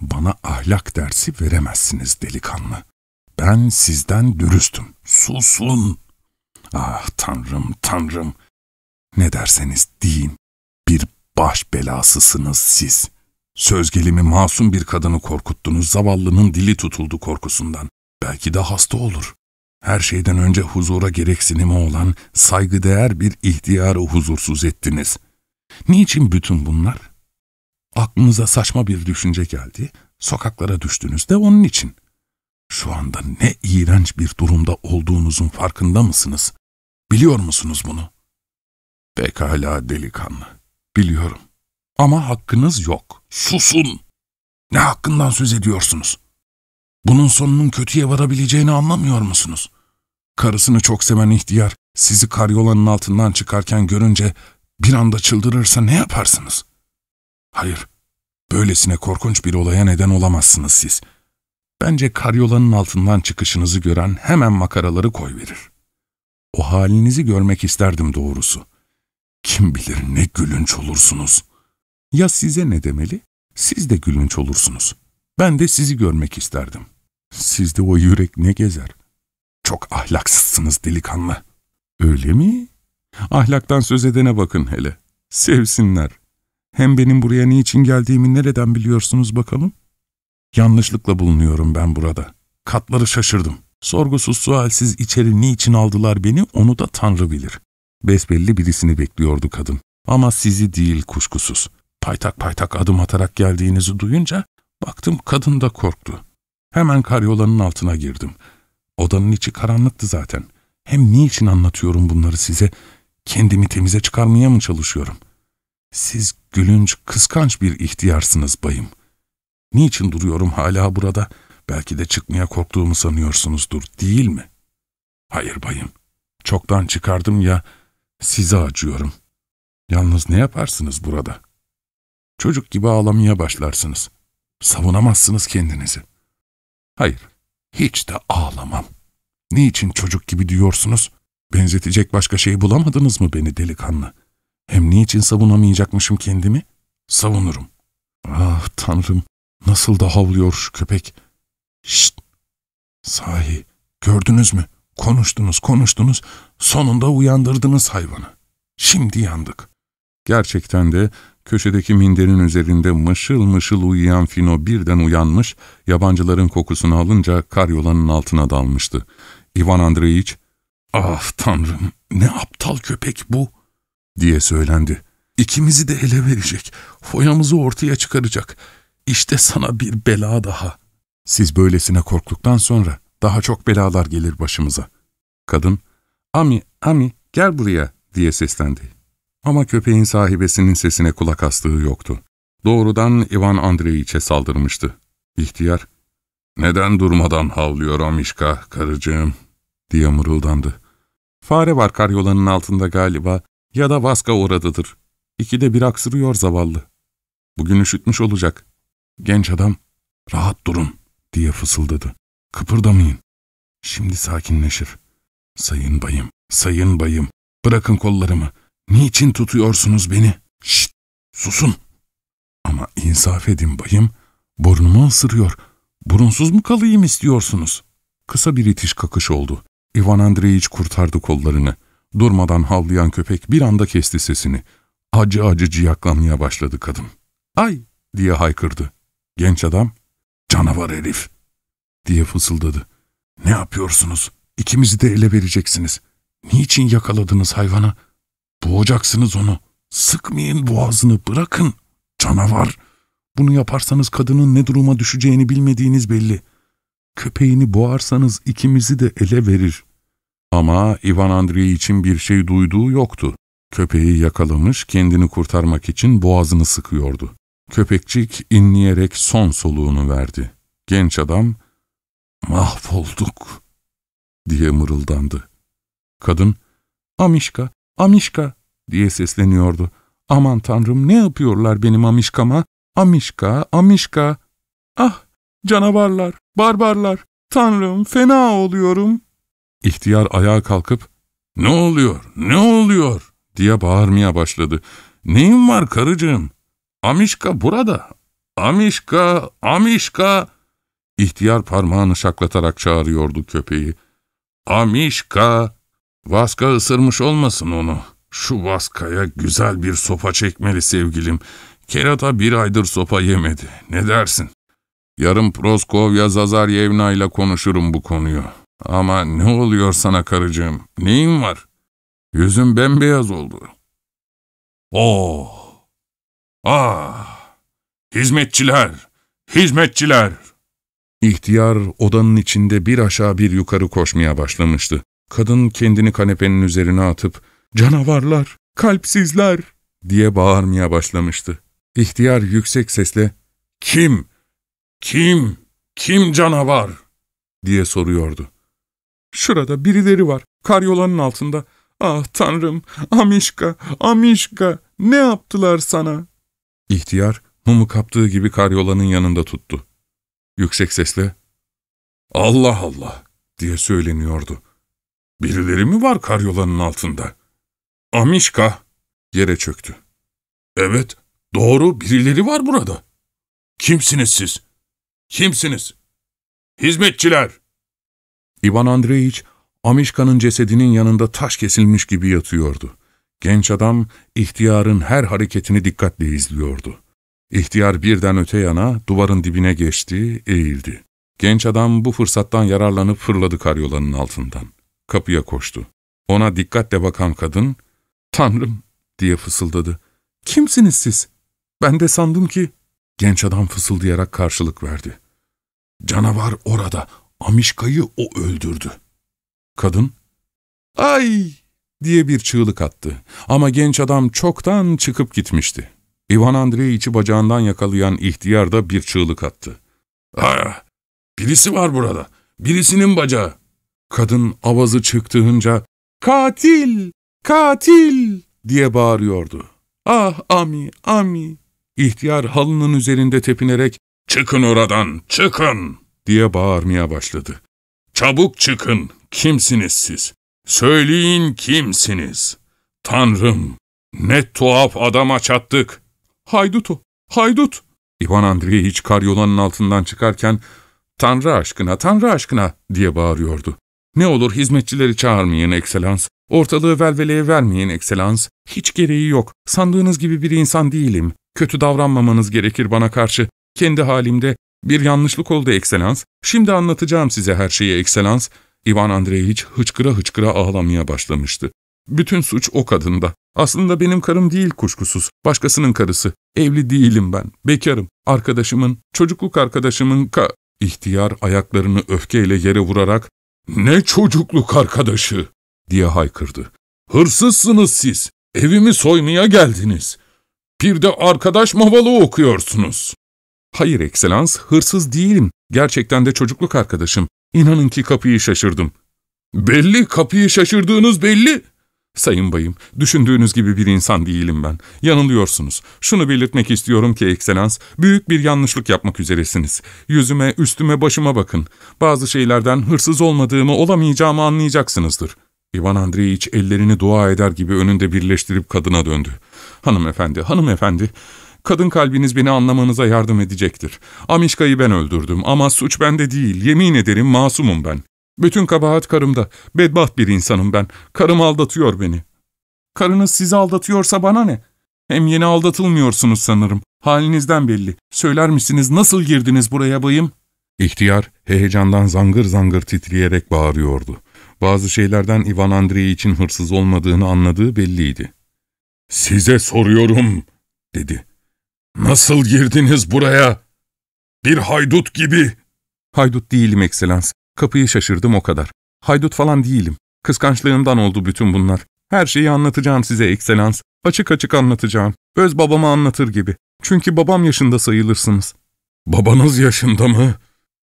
Speaker 1: Bana ahlak dersi veremezsiniz delikanlı. Ben sizden dürüstüm. Susun. Ah tanrım, tanrım. Ne derseniz deyin. Bir baş belasısınız siz. Söz gelimi masum bir kadını korkuttunuz, zavallının dili tutuldu korkusundan. Belki de hasta olur. Her şeyden önce huzura gereksinimi olan saygıdeğer bir ihtiyarı huzursuz ettiniz. Niçin bütün bunlar? Aklınıza saçma bir düşünce geldi, sokaklara düştünüz de onun için. Şu anda ne iğrenç bir durumda olduğunuzun farkında mısınız? Biliyor musunuz bunu? Pekala delikanlı, biliyorum. Ama hakkınız yok. Susun! Ne hakkından söz ediyorsunuz? Bunun sonunun kötüye varabileceğini anlamıyor musunuz? Karısını çok seven ihtiyar sizi karyolanın altından çıkarken görünce bir anda çıldırırsa ne yaparsınız? Hayır, böylesine korkunç bir olaya neden olamazsınız siz. Bence karyolanın altından çıkışınızı gören hemen makaraları koyverir. O halinizi görmek isterdim doğrusu. Kim bilir ne gülünç olursunuz. Ya size ne demeli? Siz de gülünç olursunuz. Ben de sizi görmek isterdim. Sizde o yürek ne gezer? Çok ahlaksızsınız delikanlı. Öyle mi? Ahlaktan söz edene bakın hele. Sevsinler. Hem benim buraya niçin geldiğimi nereden biliyorsunuz bakalım? Yanlışlıkla bulunuyorum ben burada. Katları şaşırdım. Sorgusuz sualsiz içeri niçin aldılar beni onu da Tanrı bilir. Besbelli birisini bekliyordu kadın. Ama sizi değil kuşkusuz. Paytak paytak adım atarak geldiğinizi duyunca baktım kadın da korktu. Hemen karyolanın altına girdim. Odanın içi karanlıktı zaten. Hem niçin anlatıyorum bunları size? Kendimi temize çıkarmaya mı çalışıyorum? Siz gülünç, kıskanç bir ihtiyarsınız bayım. Niçin duruyorum hala burada? Belki de çıkmaya korktuğumu sanıyorsunuzdur, değil mi? Hayır bayım. Çoktan çıkardım ya, size acıyorum. Yalnız ne yaparsınız burada? Çocuk gibi ağlamaya başlarsınız. Savunamazsınız kendinizi. Hayır, hiç de ağlamam. Niçin çocuk gibi diyorsunuz? Benzetecek başka şey bulamadınız mı beni delikanlı? Hem niçin savunamayacakmışım kendimi? Savunurum. Ah tanrım, nasıl da havlıyor şu köpek. Şşt! Sahi, gördünüz mü? Konuştunuz, konuştunuz, sonunda uyandırdınız hayvanı. Şimdi yandık. Gerçekten de köşedeki minderin üzerinde mışıl mışıl uyuyan Fino birden uyanmış, yabancıların kokusunu alınca karyolanın altına dalmıştı. Ivan Andreyiç, ''Ah tanrım, ne aptal köpek bu!'' Diye söylendi. ''İkimizi de ele verecek, foyamızı ortaya çıkaracak. İşte sana bir bela daha.'' Siz böylesine korktuktan sonra daha çok belalar gelir başımıza. Kadın, ''Ami, Ami, gel buraya.'' diye seslendi. Ama köpeğin sahibesinin sesine kulak astığı yoktu. Doğrudan Ivan Andreyiç'e saldırmıştı. İhtiyar, ''Neden durmadan havlıyor Amişka, karıcığım?'' diye mırıldandı. ''Fare var karyolanın altında galiba ya da Vaska oradadır. İkide bir aksırıyor zavallı. Bugün üşütmüş olacak. Genç adam, rahat durun diye fısıldadı. Kıpırdamayın. Şimdi sakinleşir. Sayın bayım, sayın bayım, bırakın kollarımı. Niçin tutuyorsunuz beni? Şşt, susun. Ama insaf edin bayım, burnumu ısırıyor. Burunsuz mu kalayım istiyorsunuz? Kısa bir itiş kakış oldu. Ivan Andreyiç kurtardı kollarını. Durmadan havlayan köpek bir anda kesti sesini. Acı acı ciyaklamaya başladı kadın. ''Ay!'' diye haykırdı. Genç adam, ''Canavar herif!'' diye fısıldadı. ''Ne yapıyorsunuz? İkimizi de ele vereceksiniz. Niçin yakaladınız hayvanı? Boğacaksınız onu. Sıkmayın boğazını, bırakın. Canavar! Bunu yaparsanız kadının ne duruma düşeceğini bilmediğiniz belli. Köpeğini boğarsanız ikimizi de ele verir.'' Ama Ivan Andrei için bir şey duyduğu yoktu. Köpeği yakalamış, kendini kurtarmak için boğazını sıkıyordu. Köpekçik inleyerek son soluğunu verdi. Genç adam, ''Mahvolduk.'' diye mırıldandı. Kadın, ''Amişka, Amişka!'' diye sesleniyordu. ''Aman tanrım ne yapıyorlar benim Amişkama? Amişka, Amişka! Ah, canavarlar, barbarlar! Tanrım, fena oluyorum!'' İhtiyar ayağa kalkıp, ''Ne oluyor, ne oluyor?'' diye bağırmaya başladı. ''Neyin var karıcığım? Amişka burada. Amişka, Amişka!'' İhtiyar parmağını şaklatarak çağırıyordu köpeği. ''Amişka! Vaska ısırmış olmasın onu. Şu Vaska'ya güzel bir sopa çekmeli sevgilim. Kerata bir aydır sopa yemedi. Ne dersin? Yarın Proskovya Zazaryevna ile konuşurum bu konuyu. Ama ne oluyor sana karıcığım? Neyin var? Yüzün bembeyaz oldu. Oh! Ah! Hizmetçiler! Hizmetçiler! İhtiyar odanın içinde bir aşağı bir yukarı koşmaya başlamıştı. Kadın kendini kanepenin üzerine atıp ''Canavarlar! Kalpsizler!'' diye bağırmaya başlamıştı. İhtiyar yüksek sesle ''Kim? Kim? Kim canavar?'' diye soruyordu. Şurada birileri var, karyolanın altında. Ah tanrım, Amişka, Amişka, ne yaptılar sana? İhtiyar, mumu kaptığı gibi karyolanın yanında tuttu. Yüksek sesle, Allah Allah diye söyleniyordu. Birileri mi var karyolanın altında? Amişka yere çöktü. Evet, doğru birileri var burada. Kimsiniz siz? Kimsiniz? Hizmetçiler! İvan Andreyiç, Amişka'nın cesedinin yanında taş kesilmiş gibi yatıyordu. Genç adam, ihtiyarın her hareketini dikkatle izliyordu. İhtiyar birden öte yana, duvarın dibine geçti, eğildi. Genç adam bu fırsattan yararlanıp fırladı karyolanın altından. Kapıya koştu. Ona dikkatle bakan kadın, ''Tanrım!'' diye fısıldadı. ''Kimsiniz siz? Ben de sandım ki...'' Genç adam fısıldayarak karşılık verdi. ''Canavar orada, Amişka'yı o öldürdü. Kadın, ''Ay!'' diye bir çığlık attı. Ama genç adam çoktan çıkıp gitmişti. İvan Andreyiç'i bacağından yakalayan ihtiyar da bir çığlık attı. ''Ah! Birisi var burada. Birisinin bacağı.'' Kadın avazı çıktığınca ''Katil! Katil!'' diye bağırıyordu. ''Ah Ami, Ami!'' İhtiyar halının üzerinde tepinerek ''Çıkın oradan, çıkın!'' Diye bağırmaya başladı. ''Çabuk çıkın, kimsiniz siz? Söyleyin kimsiniz? Tanrım, ne tuhaf adama çattık. Haydut o, haydut!'' İvan Andreyiç karyolanın altından çıkarken ''Tanrı aşkına, Tanrı aşkına!'' diye bağırıyordu. ''Ne olur hizmetçileri çağırmayın, ekselans. Ortalığı velveleye vermeyin, ekselans. Hiç gereği yok. Sandığınız gibi bir insan değilim. Kötü davranmamanız gerekir bana karşı. Kendi halimde bir yanlışlık oldu ekselans. Şimdi anlatacağım size her şeyi ekselans. İvan Andreyiç hıçkıra hıçkıra ağlamaya başlamıştı. Bütün suç o kadında. Aslında benim karım değil kuşkusuz. Başkasının karısı. Evli değilim ben. Bekarım. Arkadaşımın, çocukluk arkadaşımın ka... İhtiyar ayaklarını öfkeyle yere vurarak ''Ne çocukluk arkadaşı?'' diye haykırdı. ''Hırsızsınız siz. Evimi soymaya geldiniz. Bir de arkadaş mavalı okuyorsunuz.'' ''Hayır ekselans, hırsız değilim. Gerçekten de çocukluk arkadaşım. İnanın ki kapıyı şaşırdım.'' ''Belli, kapıyı şaşırdığınız belli.'' Sayın bayım, düşündüğünüz gibi bir insan değilim ben. Yanılıyorsunuz. Şunu belirtmek istiyorum ki ekselans, büyük bir yanlışlık yapmak üzeresiniz. Yüzüme, üstüme, başıma bakın. Bazı şeylerden hırsız olmadığımı, olamayacağımı anlayacaksınızdır. İvan Andreyiç ellerini dua eder gibi önünde birleştirip kadına döndü. Hanımefendi, hanımefendi, Kadın kalbiniz beni anlamanıza yardım edecektir. Amişka'yı ben öldürdüm ama suç bende değil. Yemin ederim masumum ben. Bütün kabahat karımda. Bedbaht bir insanım ben. Karım aldatıyor beni. Karınız sizi aldatıyorsa bana ne? Hem yeni aldatılmıyorsunuz sanırım. Halinizden belli. Söyler misiniz nasıl girdiniz buraya bayım? İhtiyar heyecandan zangır zangır titreyerek bağırıyordu. Bazı şeylerden Ivan Andrei için hırsız olmadığını anladığı belliydi. ''Size soruyorum.'' dedi. ''Nasıl girdiniz buraya? Bir haydut gibi.'' ''Haydut değilim ekselans. Kapıyı şaşırdım o kadar. Haydut falan değilim. Kıskançlığımdan oldu bütün bunlar. Her şeyi anlatacağım size ekselans. Açık açık anlatacağım. Öz babama anlatır gibi. Çünkü babam yaşında sayılırsınız.'' ''Babanız yaşında mı?''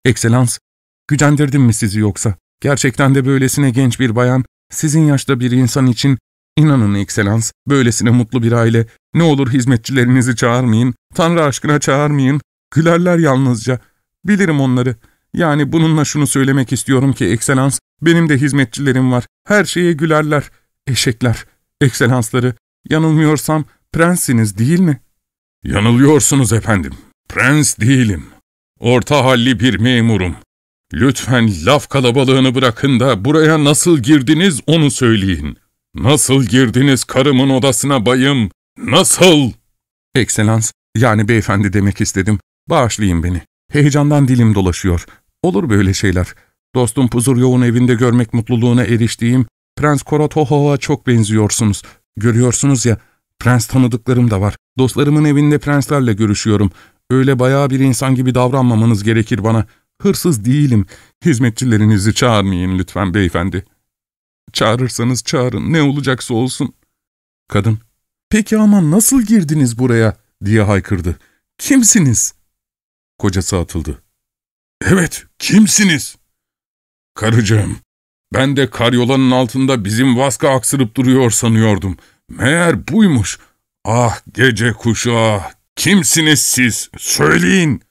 Speaker 1: ''Ekselans, gücendirdim mi sizi yoksa? Gerçekten de böylesine genç bir bayan, sizin yaşta bir insan için, inanın ekselans, böylesine mutlu bir aile, ne olur hizmetçilerinizi çağırmayın, Tanrı aşkına çağırmayın, gülerler yalnızca. Bilirim onları. Yani bununla şunu söylemek istiyorum ki ekselans, benim de hizmetçilerim var, her şeye gülerler. Eşekler, ekselansları, yanılmıyorsam prenssiniz değil mi? Yanılıyorsunuz efendim, prens değilim. Orta halli bir memurum. Lütfen laf kalabalığını bırakın da buraya nasıl girdiniz onu söyleyin. Nasıl girdiniz karımın odasına bayım? Nasıl? Ekselans, yani beyefendi demek istedim. Bağışlayın beni. Heyecandan dilim dolaşıyor. Olur böyle şeyler. Dostum Puzuryov'un evinde görmek mutluluğuna eriştiğim Prens Korotohov'a çok benziyorsunuz. Görüyorsunuz ya, prens tanıdıklarım da var. Dostlarımın evinde prenslerle görüşüyorum. Öyle bayağı bir insan gibi davranmamanız gerekir bana. Hırsız değilim. Hizmetçilerinizi çağırmayın lütfen beyefendi. Çağırırsanız çağırın, ne olacaksa olsun. Kadın, peki ama nasıl girdiniz buraya diye haykırdı. Kimsiniz? Kocası atıldı. Evet, kimsiniz? Karıcığım, ben de karyolanın altında bizim Vaska aksırıp duruyor sanıyordum. Meğer buymuş. Ah gece kuşu ah, kimsiniz siz? Söyleyin.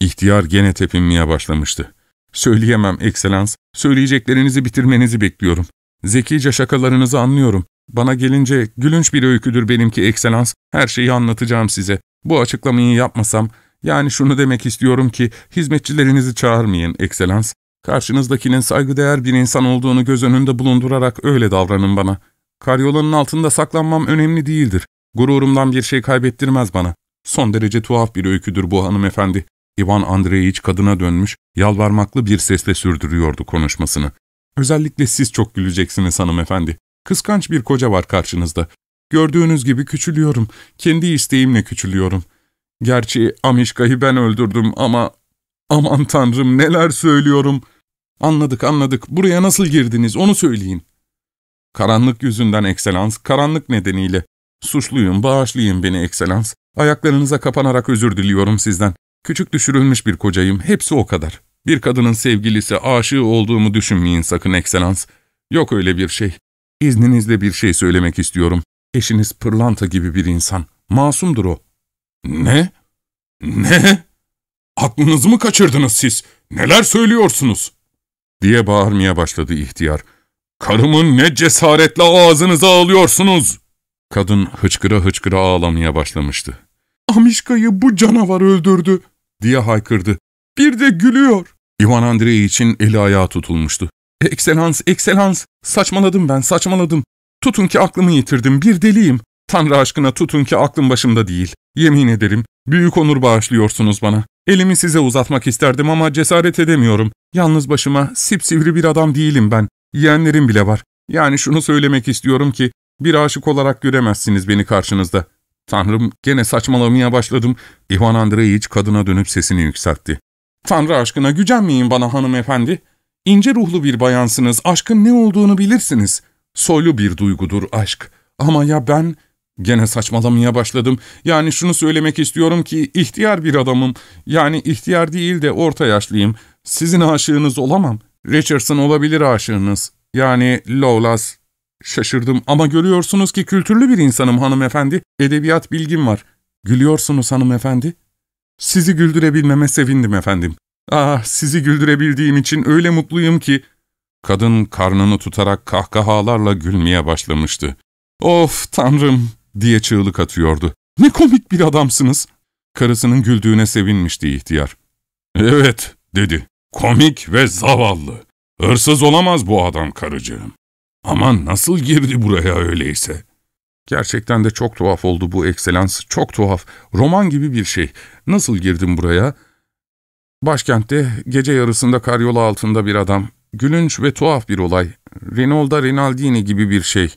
Speaker 1: İhtiyar gene tepinmeye başlamıştı. Söyleyemem, ekselans. Söyleyeceklerinizi bitirmenizi bekliyorum. Zekice şakalarınızı anlıyorum. Bana gelince gülünç bir öyküdür benimki ekselans. Her şeyi anlatacağım size. Bu açıklamayı yapmasam, yani şunu demek istiyorum ki hizmetçilerinizi çağırmayın ekselans. Karşınızdakinin saygıdeğer bir insan olduğunu göz önünde bulundurarak öyle davranın bana. Karyolanın altında saklanmam önemli değildir. Gururumdan bir şey kaybettirmez bana. Son derece tuhaf bir öyküdür bu hanımefendi. Ivan Andreevich kadına dönmüş, yalvarmaklı bir sesle sürdürüyordu konuşmasını. Özellikle siz çok güleceksiniz hanımefendi. Kıskanç bir koca var karşınızda. Gördüğünüz gibi küçülüyorum. Kendi isteğimle küçülüyorum. Gerçi Amişka'yı ben öldürdüm ama... Aman tanrım neler söylüyorum. Anladık anladık. Buraya nasıl girdiniz onu söyleyin. Karanlık yüzünden ekselans, karanlık nedeniyle. Suçluyum, bağışlayın beni ekselans. Ayaklarınıza kapanarak özür diliyorum sizden. Küçük düşürülmüş bir kocayım, hepsi o kadar. Bir kadının sevgilisi, aşığı olduğumu düşünmeyin sakın ekselans. Yok öyle bir şey. İzninizle bir şey söylemek istiyorum. Eşiniz pırlanta gibi bir insan. Masumdur o. Ne? Ne? Aklınızı mı kaçırdınız siz? Neler söylüyorsunuz? diye bağırmaya başladı ihtiyar. Karımın ne cesaretle ağzınıza alıyorsunuz? Kadın hıçkıra hıçkıra ağlamaya başlamıştı. Amişka'yı bu canavar öldürdü diye haykırdı. Bir de gülüyor. İvan Andrei için eli ayağı tutulmuştu. Ekselans, ekselans, saçmaladım ben, saçmaladım. Tutun ki aklımı yitirdim, bir deliyim. Tanrı aşkına tutun ki aklım başımda değil. Yemin ederim, büyük onur bağışlıyorsunuz bana. Elimi size uzatmak isterdim ama cesaret edemiyorum. Yalnız başıma sipsivri bir adam değilim ben. Yeğenlerim bile var. Yani şunu söylemek istiyorum ki, bir aşık olarak göremezsiniz beni karşınızda. Tanrım gene saçmalamaya başladım. İvan Andreyiç kadına dönüp sesini yükseltti. Tanrı aşkına gücenmeyin bana hanımefendi. İnce ruhlu bir bayansınız, aşkın ne olduğunu bilirsiniz. Soylu bir duygudur aşk. Ama ya ben... Gene saçmalamaya başladım. Yani şunu söylemek istiyorum ki ihtiyar bir adamım. Yani ihtiyar değil de orta yaşlıyım. Sizin aşığınız olamam. Richardson olabilir aşığınız. Yani Lawless, Şaşırdım ama görüyorsunuz ki kültürlü bir insanım hanımefendi. Edebiyat bilgim var. Gülüyorsunuz hanımefendi. Sizi güldürebilmeme sevindim efendim. Ah sizi güldürebildiğim için öyle mutluyum ki. Kadın karnını tutarak kahkahalarla gülmeye başlamıştı. Of tanrım diye çığlık atıyordu. Ne komik bir adamsınız. Karısının güldüğüne sevinmişti ihtiyar. Evet dedi. Komik ve zavallı. Hırsız olamaz bu adam karıcığım. Aman nasıl girdi buraya öyleyse? Gerçekten de çok tuhaf oldu bu ekselans, çok tuhaf. Roman gibi bir şey. Nasıl girdim buraya? Başkentte gece yarısında karyola altında bir adam. Gülünç ve tuhaf bir olay. Rinalda Rinaldini gibi bir şey.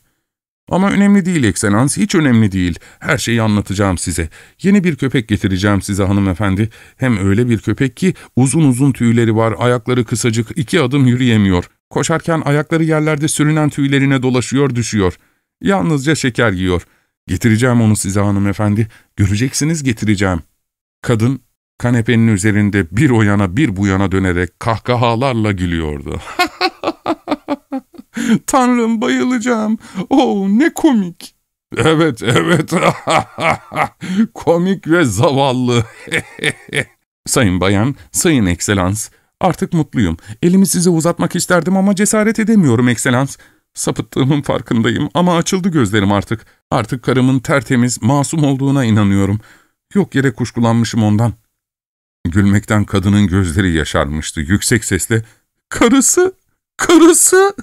Speaker 1: Ama önemli değil ekselans, hiç önemli değil. Her şeyi anlatacağım size. Yeni bir köpek getireceğim size hanımefendi. Hem öyle bir köpek ki uzun uzun tüyleri var, ayakları kısacık, iki adım yürüyemiyor. Koşarken ayakları yerlerde sürünen tüylerine dolaşıyor, düşüyor. Yalnızca şeker yiyor. Getireceğim onu size hanımefendi. Göreceksiniz getireceğim. Kadın kanepenin üzerinde bir o yana bir bu yana dönerek kahkahalarla gülüyordu. Tanrım bayılacağım. Oh ne komik. Evet evet komik ve zavallı. sayın bayan, sayın ekselans, artık mutluyum. Elimi size uzatmak isterdim ama cesaret edemiyorum ekselans. Sapıttığımın farkındayım ama açıldı gözlerim artık. Artık karımın tertemiz, masum olduğuna inanıyorum. Yok yere kuşkulanmışım ondan. Gülmekten kadının gözleri yaşarmıştı. Yüksek sesle, ''Karısı, karısı!''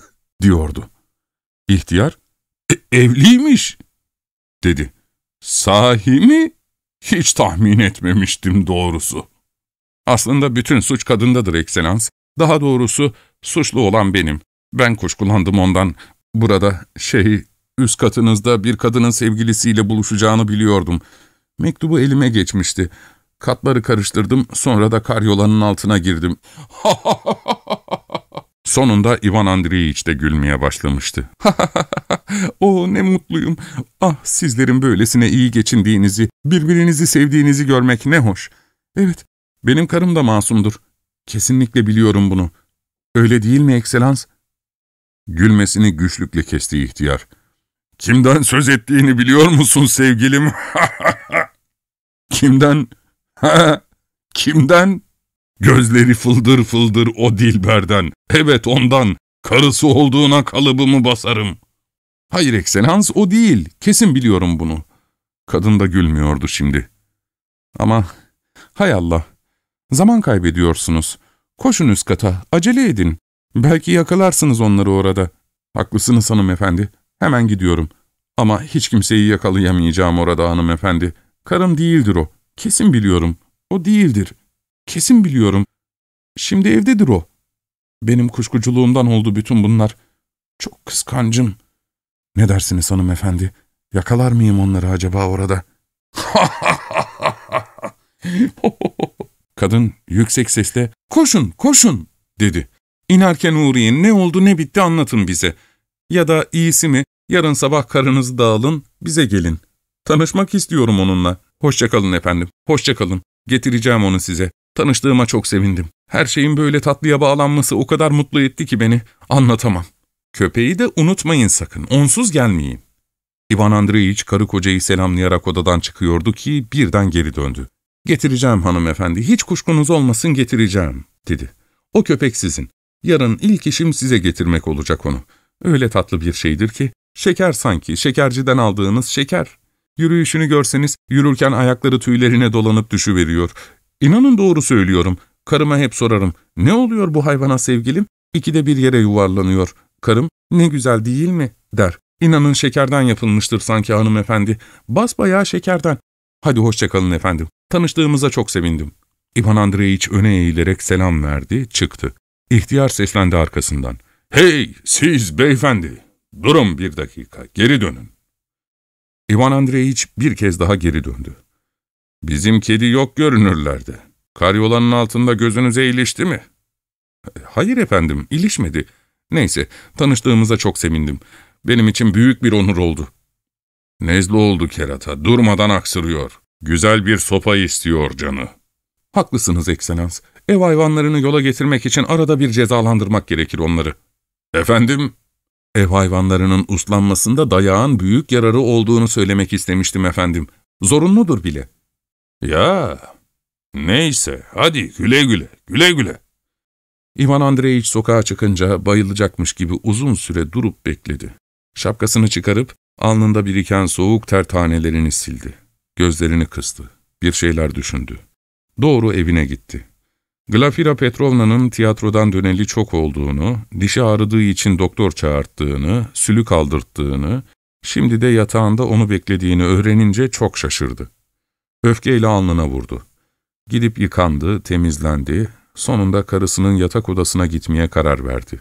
Speaker 1: diyordu. İhtiyar, e, ''Evliymiş!'' dedi. ''Sahi mi? Hiç tahmin etmemiştim doğrusu.'' Aslında bütün suç kadındadır ekselans. Daha doğrusu suçlu olan benim. Ben kuşkulandım ondan. Burada şey, üst katınızda bir kadının sevgilisiyle buluşacağını biliyordum. Mektubu elime geçmişti. Katları karıştırdım, sonra da karyolanın altına girdim. Sonunda Ivan Andreevich de gülmeye başlamıştı. oh ne mutluyum. Ah sizlerin böylesine iyi geçindiğinizi, birbirinizi sevdiğinizi görmek ne hoş. Evet, benim karım da masumdur. Kesinlikle biliyorum bunu. Öyle değil mi ekselans? Gülmesini güçlükle kesti ihtiyar. Kimden söz ettiğini biliyor musun sevgilim? Kimden? Kimden? Gözleri fıldır fıldır o Dilber'den. Evet ondan. Karısı olduğuna kalıbımı basarım. Hayır ekselans o değil. Kesin biliyorum bunu. Kadın da gülmüyordu şimdi. Ama hay Allah. Zaman kaybediyorsunuz. Koşun üst kata. Acele edin. Belki yakalarsınız onları orada. Haklısınız hanımefendi. Hemen gidiyorum. Ama hiç kimseyi yakalayamayacağım orada hanımefendi. Karım değildir o. Kesin biliyorum. O değildir. Kesin biliyorum. Şimdi evdedir o. Benim kuşkuculuğumdan oldu bütün bunlar. Çok kıskancım. Ne dersiniz hanımefendi? Yakalar mıyım onları acaba orada? Kadın yüksek sesle ''Koşun, koşun!'' dedi. İnerken uğrayın, ne oldu ne bitti anlatın bize. Ya da iyisi mi, yarın sabah karınızı da alın, bize gelin. Tanışmak istiyorum onunla. Hoşçakalın efendim, hoşçakalın. Getireceğim onu size. Tanıştığıma çok sevindim. Her şeyin böyle tatlıya bağlanması o kadar mutlu etti ki beni. Anlatamam. Köpeği de unutmayın sakın, onsuz gelmeyin. İvan Andreevich karı kocayı selamlayarak odadan çıkıyordu ki birden geri döndü. ''Getireceğim hanımefendi, hiç kuşkunuz olmasın getireceğim.'' dedi. ''O köpek sizin. Yarın ilk işim size getirmek olacak onu. Öyle tatlı bir şeydir ki, şeker sanki, şekerciden aldığınız şeker. Yürüyüşünü görseniz, yürürken ayakları tüylerine dolanıp düşüveriyor. İnanın doğru söylüyorum. Karıma hep sorarım, ne oluyor bu hayvana sevgilim? İkide bir yere yuvarlanıyor. Karım, ne güzel değil mi? der. İnanın şekerden yapılmıştır sanki hanımefendi. Basbayağı şekerden. Hadi hoşçakalın efendim. Tanıştığımıza çok sevindim. İvan Andreevich öne eğilerek selam verdi, çıktı. İhtiyar seslendi arkasından. ''Hey siz beyefendi! Durun bir dakika, geri dönün.'' İvan Andreevich bir kez daha geri döndü. ''Bizim kedi yok görünürlerdi. Karyolanın altında gözünüze ilişti mi?'' ''Hayır efendim, ilişmedi. Neyse, tanıştığımıza çok sevindim. Benim için büyük bir onur oldu.'' Nezle oldu kerata, durmadan aksırıyor. Güzel bir sopa istiyor canı. Haklısınız ekselans. Ev hayvanlarını yola getirmek için arada bir cezalandırmak gerekir onları. Efendim? Ev hayvanlarının uslanmasında dayağın büyük yararı olduğunu söylemek istemiştim efendim. Zorunludur bile. Ya, neyse, hadi güle güle, güle güle. İvan Andreevich sokağa çıkınca bayılacakmış gibi uzun süre durup bekledi. Şapkasını çıkarıp alnında biriken soğuk ter tanelerini sildi. Gözlerini kıstı. Bir şeyler düşündü. Doğru evine gitti. Glafira Petrovna'nın tiyatrodan döneli çok olduğunu, dişi ağrıdığı için doktor çağırttığını, sülük aldırttığını, şimdi de yatağında onu beklediğini öğrenince çok şaşırdı. Öfkeyle alnına vurdu. Gidip yıkandı, temizlendi, sonunda karısının yatak odasına gitmeye karar verdi.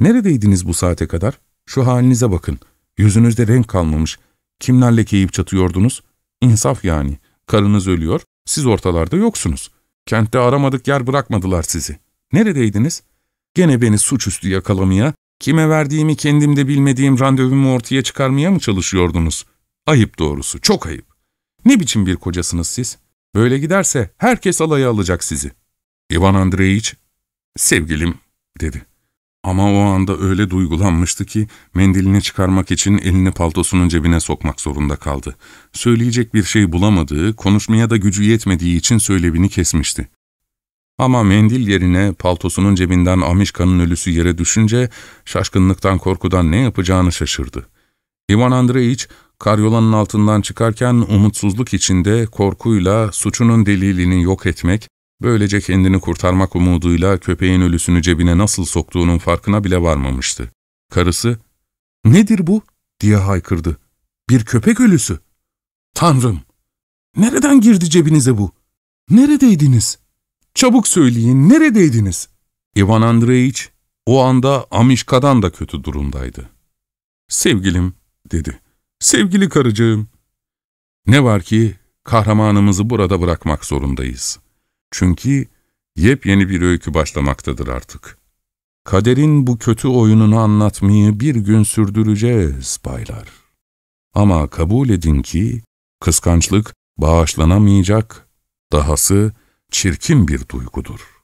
Speaker 1: ''Neredeydiniz bu saate kadar? Şu halinize bakın. Yüzünüzde renk kalmamış. Kimlerle keyif çatıyordunuz? İnsaf yani. Karınız ölüyor, siz ortalarda yoksunuz. Kentte aramadık yer bırakmadılar sizi. Neredeydiniz? Gene beni suçüstü yakalamaya, kime verdiğimi kendimde bilmediğim randevumu ortaya çıkarmaya mı çalışıyordunuz? Ayıp doğrusu, çok ayıp. Ne biçim bir kocasınız siz? Böyle giderse herkes alaya alacak sizi. İvan Andreyiç, sevgilim, dedi. Ama o anda öyle duygulanmıştı ki mendilini çıkarmak için elini paltosunun cebine sokmak zorunda kaldı. Söyleyecek bir şey bulamadığı, konuşmaya da gücü yetmediği için söylevini kesmişti. Ama mendil yerine paltosunun cebinden Amişka'nın ölüsü yere düşünce şaşkınlıktan korkudan ne yapacağını şaşırdı. İvan Andreyiç, karyolanın altından çıkarken umutsuzluk içinde korkuyla suçunun delilini yok etmek, Böylece kendini kurtarmak umuduyla köpeğin ölüsünü cebine nasıl soktuğunun farkına bile varmamıştı. Karısı, ''Nedir bu?'' diye haykırdı. ''Bir köpek ölüsü.'' ''Tanrım! Nereden girdi cebinize bu? Neredeydiniz? Çabuk söyleyin, neredeydiniz?'' İvan Andreyiç o anda Amişka'dan da kötü durumdaydı. ''Sevgilim'' dedi. ''Sevgili karıcığım.'' Ne var ki kahramanımızı burada bırakmak zorundayız.'' Çünkü yepyeni bir öykü başlamaktadır artık. Kaderin bu kötü oyununu anlatmayı bir gün sürdüreceğiz baylar. Ama kabul edin ki kıskançlık bağışlanamayacak, dahası çirkin bir duygudur.